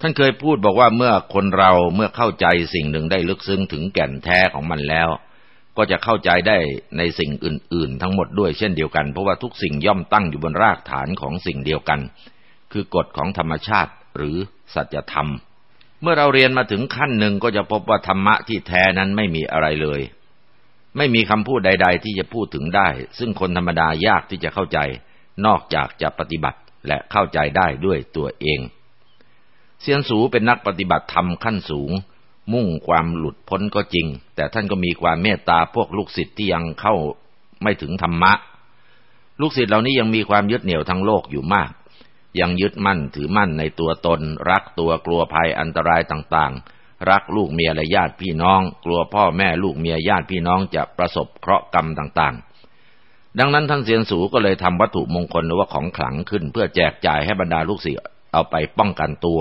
ท่านเคยพูดบอกว่าเมื่อคนเราเมื่อเข้าใจสิ่งหนึ่งได้ลึกซึ้งถึงแก่นแท้ของมันแล้ว ก็จะเข้าใจได้ในสิ่งอื่น ๆ ทั้งหมดด้วยเช่นเดียวกัน เพราะว่าทุกสิ่งย่อมตั้งอยู่บนรากฐานของสิ่งเดียวกัน คือกฎของธรรมชาติหรือสัจธรรม เมื่อเราเรียนมาถึงขั้นหนึ่งก็จะพบว่าธรรมะที่แท้นั้นไม่มีอะไรเลย ไม่มีคำพูดใด ๆ ที่จะพูดถึงได้ ซึ่งคนธรรมดายากที่จะเข้าใจ นอกจากจะปฏิบัติและเข้าใจได้ด้วยตัวเองเซียนสูเป็นนักปฏิบัติธรรมขั้นสูง มุ่งความหลุดพ้นก็จริง แต่ท่านก็มีความเมตตาพวกลูกศิษย์ที่ยังเข้าไม่ถึงธรรมะ ลูกศิษย์เหล่านี้ยังมีความยึดเหนี่ยวทั้งโลกอยู่มาก ยังยึดมั่นถือมั่นในตัวตน รักตัวกลัวภัยอันตรายต่างๆ รักลูกเมียและญาติพี่น้อง กลัวพ่อแม่ลูกเมียญาติพี่น้องจะประสบเคราะห์กรรมต่างๆ ดังนั้นท่านเสียนสูก็เลยทำวัตถุมงคลหรือว่าของขลังขึ้น เพื่อแจกจ่ายให้บรรดาลูกศิษย์เอาไปป้องกันตัว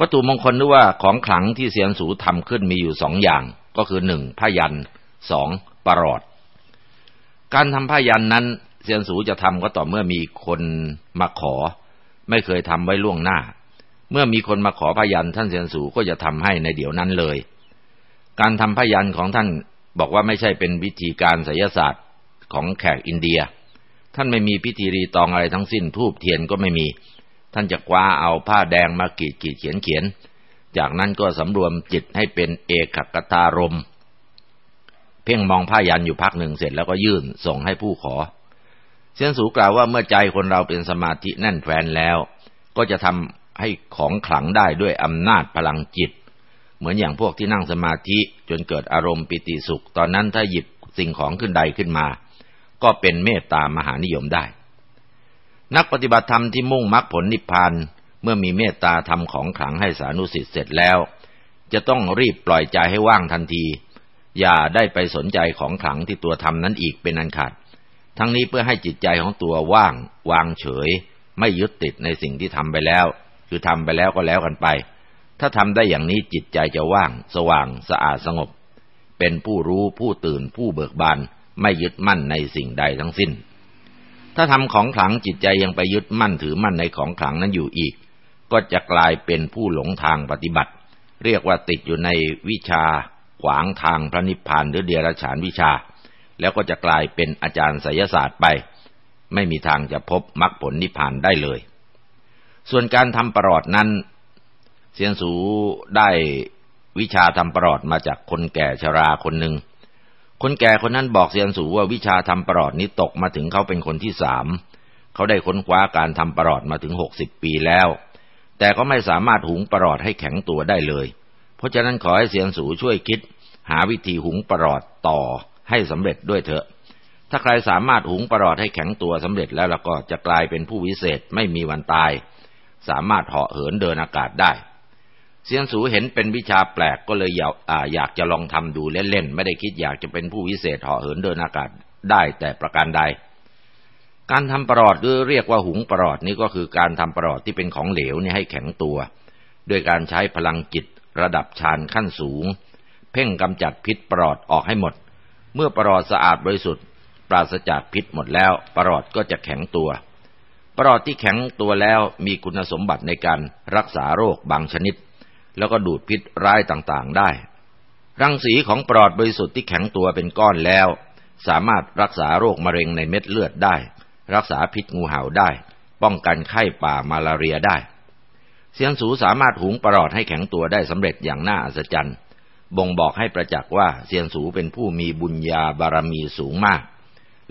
วัตถุมงคลหรือว่าของขลังที่เสียนสูทำขึ้นมีอยู่สองอย่าง ก็คือหนึ่งผ้ายันสองปรอด การทำผ้ายันนั้นเซียนสูจะทำก็ต่อเมื่อมีคนมาขอ ไม่เคยทำไว้ล่วงหน้า เมื่อมีคนมาขอพยันท่านเซียนสูก็จะทำให้ในเดี๋ยวนั้นเลย การทำพยันของท่านบอกว่าไม่ใช่เป็นวิธีการไสยศาสตร์ของแขกอินเดีย ท่านไม่มีพิธีรีตองอะไรทั้งสิ้นทูบเทียนก็ไม่มี ท่านจะคว้าเอาผ้าแดงมากีดกีดเขียนเขียน จากนั้นก็สำรวมจิตให้เป็นเอกคตารม เพ่งมองผ้ายันอยู่พักหนึ่งเสร็จแล้วก็ยื่นส่งให้ผู้ขอ เซียนสูกล่าวว่าเมื่อใจคนเราเป็นสมาธิแน่นแฟนแล้ว ก็จะทำให้ของขลังได้ด้วยอำนาจพลังจิต เหมือนอย่างพวกที่นั่งสมาธิจนเกิดอารมณ์ปิติสุข ตอนนั้นถ้าหยิบสิ่งของขึ้นใดขึ้นมา ก็เป็นเมตตามหานิยมได้ นักปฏิบัติธรรมที่มุ่งมรรคผลนิพพานเมื่อมีเมตตาทำของขลังให้สานุสิทธิ์เสร็จแล้ว จะต้องรีบปล่อยใจให้ว่างทันที อย่าได้ไปสนใจของขลังที่ตัวทำนั้นอีกเป็นอันขาดทั้งนี้เพื่อให้จิตใจของตัวว่าง วางเฉย ไม่ยึดติดในสิ่งที่ทำไปแล้ว คือทำไปแล้วก็แล้วกันไป ถ้าทำได้อย่างนี้จิตใจจะว่าง สว่างสะอาดสงบ เป็นผู้รู้ผู้ตื่นผู้เบิกบาน ไม่ยึดมั่นในสิ่งใดทั้งสิ้น ถ้าทำของขลังจิตใจยังไปยึดมั่นถือมั่นในของขลังนั้นอยู่อีก ก็จะกลายเป็นผู้หลงทางปฏิบัติ เรียกว่าติดอยู่ในวิชาขวางทางพระนิพพานหรือเดียรฉานวิชา แล้วก็จะกลายเป็นอาจารย์ไสยศาสตร์ไป ไม่มีทางจะพบมรรคผลนิพพานได้เลย ส่วนการทำประหลอดนั้นเซียนสูได้วิชาทำประหลอดมาจากคนแก่ชราคนหนึ่ง คนแก่คนนั้นบอกเซียนสูว่าวิชาทำประหลอดนี้ตกมาถึงเขาเป็นคนที่สาม เขาได้ค้นคว้าการทำประหลอดมาถึงหกสิบปีแล้ว แต่ก็ไม่สามารถหุงประหลอดให้แข็งตัวได้เลย เพราะฉะนั้นขอให้เซียนสูช่วยคิด หาวิธีหุงประหลอดต่อให้สำเร็จด้วยเถอะ ถ้าใครสามารถหุงประหลอดให้แข็งตัวสำเร็จแล้วแล้วก็จะกลายเป็นผู้วิเศษไม่มีวันตาย สามารถเหาะเหินเดินอากาศได้ เซียนสูเห็นเป็นวิชาแปลกก็เลยอยากอยากจะลองทำดูเล่นๆ ไม่ได้คิดอยากจะเป็นผู้วิเศษเหาะเหินเดินอากาศได้แต่ประการใด การทำปลอดหรือเรียกว่าหุงปลอดนี่ก็คือการทำปลอดที่เป็นของเหลวนี่ให้แข็งตัว ด้วยการใช้พลังจิตระดับฌานขั้นสูง เพ่งกำจัดพิษปลอดออกให้หมด เมื่อปรอดสะอาดบริสุทธิ์ปราศจากพิษหมดแล้วปรอดก็จะแข็งตัวปรอดที่แข็งตัวแล้วมีคุณสมบัติในการรักษาโรคบางชนิด แล้วก็ดูดพิษร้ายต่างๆได้ รังสีของปรอดบริสุทธิ์ที่แข็งตัวเป็นก้อนแล้ว สามารถรักษาโรคมะเร็งในเม็ดเลือดได้ รักษาพิษงูเห่าได้ ป้องกันไข้ป่ามาลาเรียได้ เสียงสูสามารถหุงปรอดให้แข็งตัวได้สำเร็จอย่างน่าอัศจรรย์บ่งบอกให้ประจักษ์ว่าเซียนสูเป็นผู้มีบุญญาบารมีสูงมาก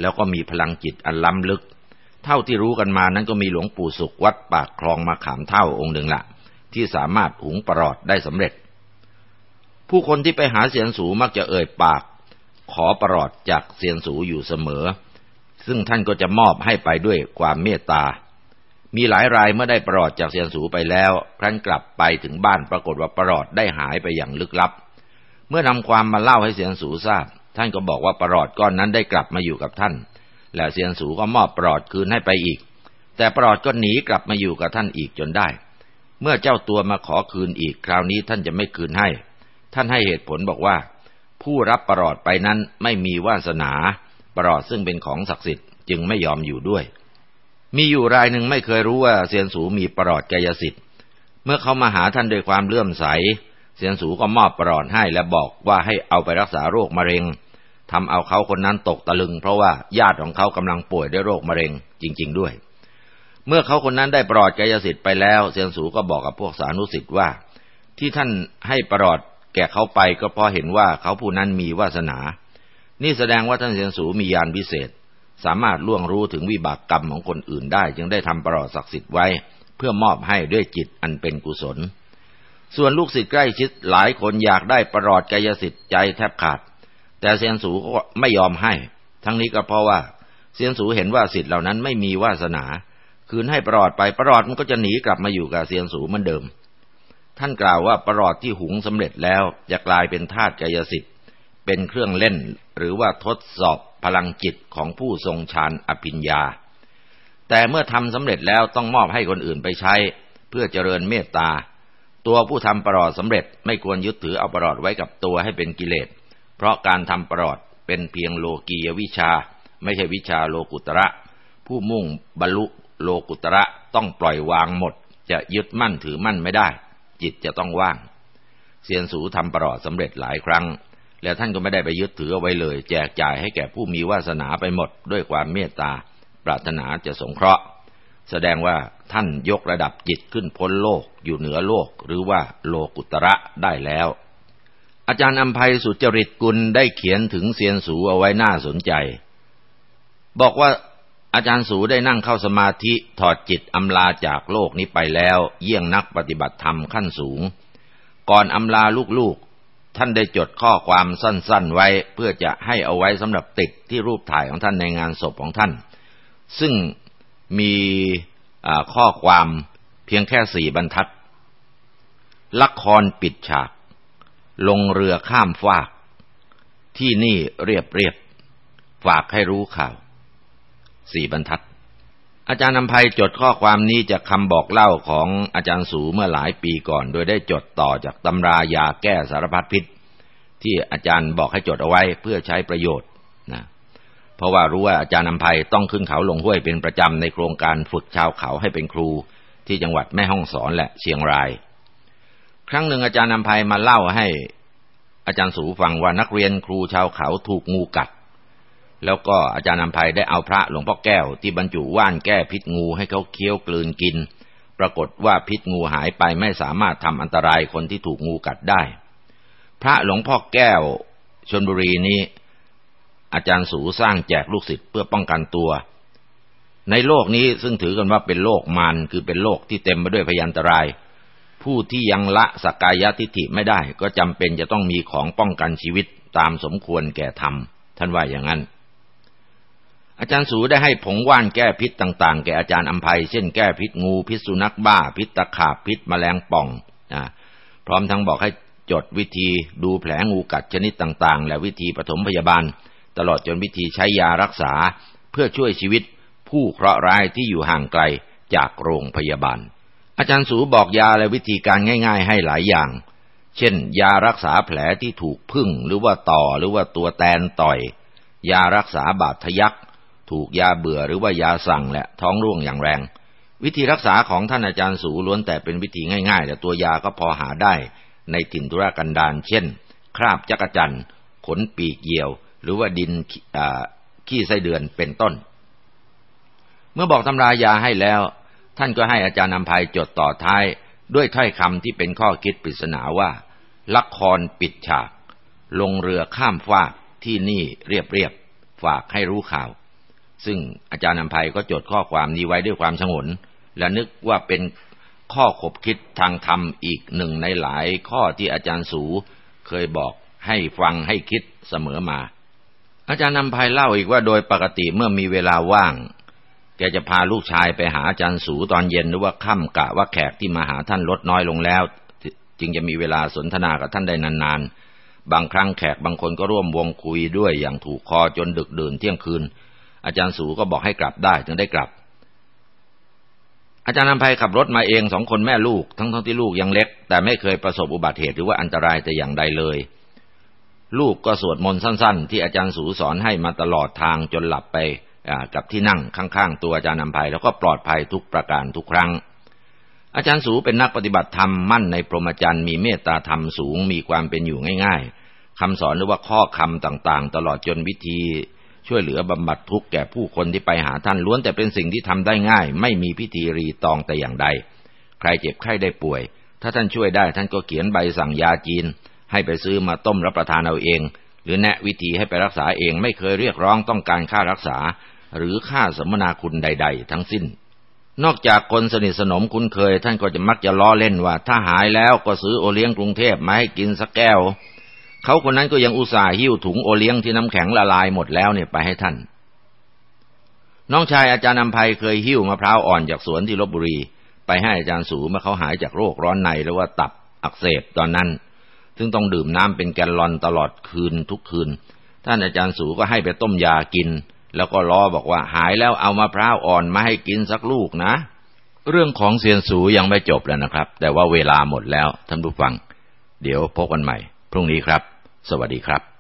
แล้วก็มีพลังจิตอันล้ำลึก เท่าที่รู้กันมานั้นก็มีหลวงปู่สุขวัดปากคลองมาขามเท่าองค์หนึ่งละ ที่สามารถหุงปรอดได้สำเร็จ ผู้คนที่ไปหาเซียนสูมักจะเอ่ยปาก ขอปรอดจากเซียนสูอยู่เสมอ ซึ่งท่านก็จะมอบให้ไปด้วยความเมตตา มีหลายรายเมื่อได้ปรอดจากเซียนสูไปแล้วครั้นกลับไปถึงบ้านปรากฏว่าปรอดได้หายไปอย่างลึกลับ เมื่อนำความมาเล่าให้เสียนสูทราบ ท่านก็บอกว่าปลอดก้อนนั้นได้กลับมาอยู่กับท่าน และเสียนสูก็มอบปลอดคืนให้ไปอีกแต่ปลอดก็หนีกลับมาอยู่กับท่านอีกจนได้ เมื่อเจ้าตัวมาขอคืนอีกคราวนี้ท่านจะไม่คืนให้ ท่านให้เหตุผลบอกว่า ผู้รับประลอดไปนั้นไม่มีวาสนา ประลอดซึ่งเป็นของศักดิ์สิทธิ์จึงไม่ยอมอยู่ด้วย มีอยู่รายหนึ่งไม่เคยรู้ว่าเซียนสูมีประลอดกายสิทธิ์ เมื่อเขามาหาท่านด้วยความเลื่อมใสเสียนสูก็มอบประลอดให้และบอกว่าให้เอาไปรักษาโรคมะเร็งทำเอาเขาคนนั้นตกตะลึง เพราะว่าญาติของเขากำลังป่วยด้วยโรคมะเร็งจริง ๆ ด้วย เมื่อเขาคนนั้นได้ปลอดกายสิทธิ์ไปแล้วเสียนสูก็บอกกับพวกสานุสิทธิ์ว่า ที่ท่านให้ปลอดแก่เขาไปก็เพราะเห็นว่าเขาผู้นั้นมีวาสนา นี่แสดงว่าท่านเสียนสูมียานพิเศษ สามารถล่วงรู้ถึงวิบากกรรมของคนอื่นได้ จึงได้ทำปลอดศักดิ์สิทธิ์ไว้ เพื่อมอบให้ด้วยจิตอันเป็นกุศล ส่วนลูกศิษย์ใกล้ชิดหลายคนอยากได้ปลอดกายสิทธิ์ใจแทบขาด แต่เซียนสูก็ไม่ยอมให้ ทั้งนี้ก็เพราะว่าเซียนสูเห็นว่าสิทธิ์เหล่านั้นไม่มีวาสนา คืนให้ประหลอดไปประหลอดมันก็จะหนีกลับมาอยู่กับเซียนสูเหมือนเดิม ท่านกล่าวว่าประหลอดที่หุงสำเร็จแล้วจะกลายเป็นธาตุกายสิทธิ์เป็นเครื่องเล่นหรือว่าทดสอบพลังจิตของผู้ทรงฌานอภิญญา แต่เมื่อทำสำเร็จแล้วต้องมอบให้คนอื่นไปใช้ เพื่อเจริญเมตตา ตัวผู้ทำประหลอดสำเร็จไม่ควรยึดถือเอาประหลอดไว้กับตัวให้เป็นกิเลส เพราะการทำประหลอดเป็นเพียงโลกียวิชา ไม่ใช่วิชาโลกุตระผู้มุ่งบรรลุ โลกุตระต้องปล่อยวางหมด จะยึดมั่นถือมั่นไม่ได้ จิตจะต้องว่าง เซียนสูทำประหลอดสำเร็จหลายครั้ง แล้วท่านก็ไม่ได้ไปยึดถือเอาไว้เลย แจกจ่ายให้แก่ผู้มีวาสนาไปหมด ด้วยความเมตตา ปรารถนาจะสงเคราะห์ แสดงว่าท่านยกระดับจิตขึ้นพ้นโลกอยู่เหนือโลก หรือว่าโลกุตระได้แล้วอาจารย์อัมภัยสุจริตกุลได้เขียนถึงเซียนสูเอาไว้น่าสนใจ บอกว่า อาจารย์สูได้นั่งเข้าสมาธิถอดจิตอำลาจากโลกนี้ไปแล้ว เยี่ยงนักปฏิบัติธรรมขั้นสูง ก่อนอำลาลูกๆ ท่านได้จดข้อความสั้นๆไว้เพื่อจะให้เอาไว้สำหรับติดที่รูปถ่ายของท่านในงานศพของท่าน ซึ่งมีข้อความเพียงแค่สี่บรรทัด ละครปิดฉาก ลงเรือข้ามฟาก ที่นี่เรียบเรียบ ฝากให้รู้ข่าว สี่บรรทัด อาจารย์นำภัยจดข้อความนี้จากคำบอกเล่าของอาจารย์สูเมื่อหลายปีก่อน โดยได้จดต่อจากตำรายาแก้สารพัดพิษ ที่อาจารย์บอกให้จดเอาไว้เพื่อใช้ประโยชน์นะเพราะว่ารู้ว่าอาจารย์นำภัยต้องขึ้นเขาลงห้วยเป็นประจำในโครงการฝึกชาวเขาให้เป็นครู ที่จังหวัดแม่ฮ่องสอนและเชียงราย ครั้งหนึ่งอาจารย์นำภัยมาเล่าให้อาจารย์สูฟังว่านักเรียนครูชาวเขาถูกงูกัด แล้วก็อาจารย์นำภัยได้เอาพระหลวงพ่อแก้วที่บรรจุว่านแก้พิษงูให้เขาเคี้ยวกลืนกิน ปรากฏว่าพิษงูหายไปไม่สามารถทำอันตรายคนที่ถูกงูกัดได้ พระหลวงพ่อแก้วชนบุรีนี้ อาจารย์สูสร้างแจกลูกศิษย์เพื่อป้องกันตัว ในโลกนี้ซึ่งถือกันว่าเป็นโลกมารคือเป็นโลกที่เต็มไปด้วยพยันตราย ผู้ที่ยังละสกายทิฏฐิไม่ได้ ก็จำเป็นจะต้องมีของป้องกันชีวิตตามสมควรแก่ธรรมท่านว่าอย่างนั้น อาจารย์สูได้ให้ผงว่านแก้พิษต่างๆ แก่อาจารย์อัมภัยเช่นแก้พิษงูพิษสุนัขบ้า พิษตะขาบพิษแมลงป่องอพร้อมทั้งบอกให้จดวิธีดูแผลงูกัดชนิดต่างๆ และวิธีปฐมพยาบาล ตลอดจนวิธีใช้ยารักษาเพื่อช่วยชีวิต ผู้เคราะห์ร้ายที่อยู่ห่างไกลจากโรงพยาบาล อาจารย์สูบอกยาและวิธีการง่าย ๆ ให้หลายอย่าง เช่น ยารักษาแผลที่ถูกพึ่งหรือว่าต่อหรือว่าตัวแตนต่อย ยารักษาบาดทะยัก ถูกยาเบื่อหรือว่ายาสั่งและท้องร่วงอย่างแรง วิธีรักษาของท่านอาจารย์สูล้วนแต่เป็นวิธีง่ายๆ แต่ตัวยาก็พอหาได้ ในถิ่นธุรกันดารเช่น คราบจักจันขนปีกเหยี่ยว หรือว่าดินขี้ไส้เดือนเป็นต้น เมื่อบอกตำรายาให้แล้ว ท่านก็ให้อาจารย์นำภัยจดต่อท้ายด้วยถ้อยคำที่เป็นข้อคิดปริศนาว่า ละครปิดฉาก ลงเรือข้ามฟากที่นี่เรียบเรียบฝากให้รู้ข่าว ซึ่งอาจารย์นำภัยก็จดข้อความนี้ไว้ด้วยความสงนและนึกว่าเป็นข้อขบคิดทางธรรมอีกหนึ่งในหลายข้อที่อาจารย์สูเคยบอกให้ฟังให้คิดเสมอมา อาจารย์นำภัยเล่าอีกว่าโดยปกติเมื่อมีเวลาว่าง แกจะพาลูกชายไปหาอาจารย์สูตอนเย็นหรือว่าค่ำกะว่าแขกที่มาหาท่านลดน้อยลงแล้ว จึงจะมีเวลาสนทนากับท่านได้นานๆ บางครั้งแขกบางคนก็ร่วมวงคุยด้วยอย่างถูกคอจนดึกดื่นเที่ยงคืน อาจารย์สูก็บอกให้กลับได้จึงได้กลับ อาจารย์นำภัยขับรถมาเองสองคนแม่ลูก ทั้งทั้งที่ลูกยังเล็ก แต่ไม่เคยประสบอุบัติเหตุหรือว่าอันตรายแต่อย่างใดเลย ลูกก็สวดมนต์สั้น ๆ ที่อาจารย์สูสอนให้มาตลอดทางจนหลับไปกับที่นั่งข้างๆ ตัวอาจารย์นำภัยแล้วก็ปลอดภัยทุกประการทุกครั้ง อาจารย์สูเป็นนักปฏิบัติธรรมมั่นในพรหมจรรย์มีเมตตาธรรมสูงมีความเป็นอยู่ง่าย ๆคำสอนหรือว่าข้อคำต่างๆ ตลอดจนวิธี ช่วยเหลือบำบัดทุกข์แก่ผู้คนที่ไปหาท่านล้วนแต่เป็นสิ่งที่ทำได้ง่าย ไม่มีพิธีรีตองแต่อย่างใด ใครเจ็บไข้ได้ป่วย ถ้าท่านช่วยได้ท่านก็เขียนใบสั่งยาจีน ให้ไปซื้อมาต้มรับประทานเอาเอง หรือแนะวิธีให้ไปรักษาเองไม่เคยเรียกร้องต้องการค่ารักษา หรือค่าสมนาคุณใด ๆ ทั้งสิ้น นอกจากคนสนิทสนมคุ้นเคย ท่านก็จะมักจะล้อเล่นว่า ถ้าหายแล้วก็ซื้อโอเลี้ยงกรุงเทพมาให้กินสักแก้ว เขาคนนั้นก็ยังอุตส่าห์หิ้วถุงโอเลี้ยงที่น้ำแข็งละลายหมดแล้วเนี่ยไปให้ท่าน น้องชายอาจารย์นำภัยเคยหิ้วมะพร้าวอ่อนจากสวนที่ลบบุรี ไปให้อาจารย์สูเมื่อเขาหายจากโรคร้อนในหรือว่าตับอักเสบตอนนั้น ซึ่งต้องดื่มน้ำเป็นแกลลอนตลอดคืนทุกคืน ท่านอาจารย์สูก็ให้ไปต้มยากิน แล้วก็ล้อบอกว่าหายแล้วเอามะพร้าวอ่อนมาให้กินสักลูกนะ เรื่องของเซียนสูยังไม่จบแล้วนะครับ แต่ว่าเวลาหมดแล้วท่านผู้ฟัง เดี๋ยวพบกันใหม่พรุ่งนี้ครับ สวัสดีครับ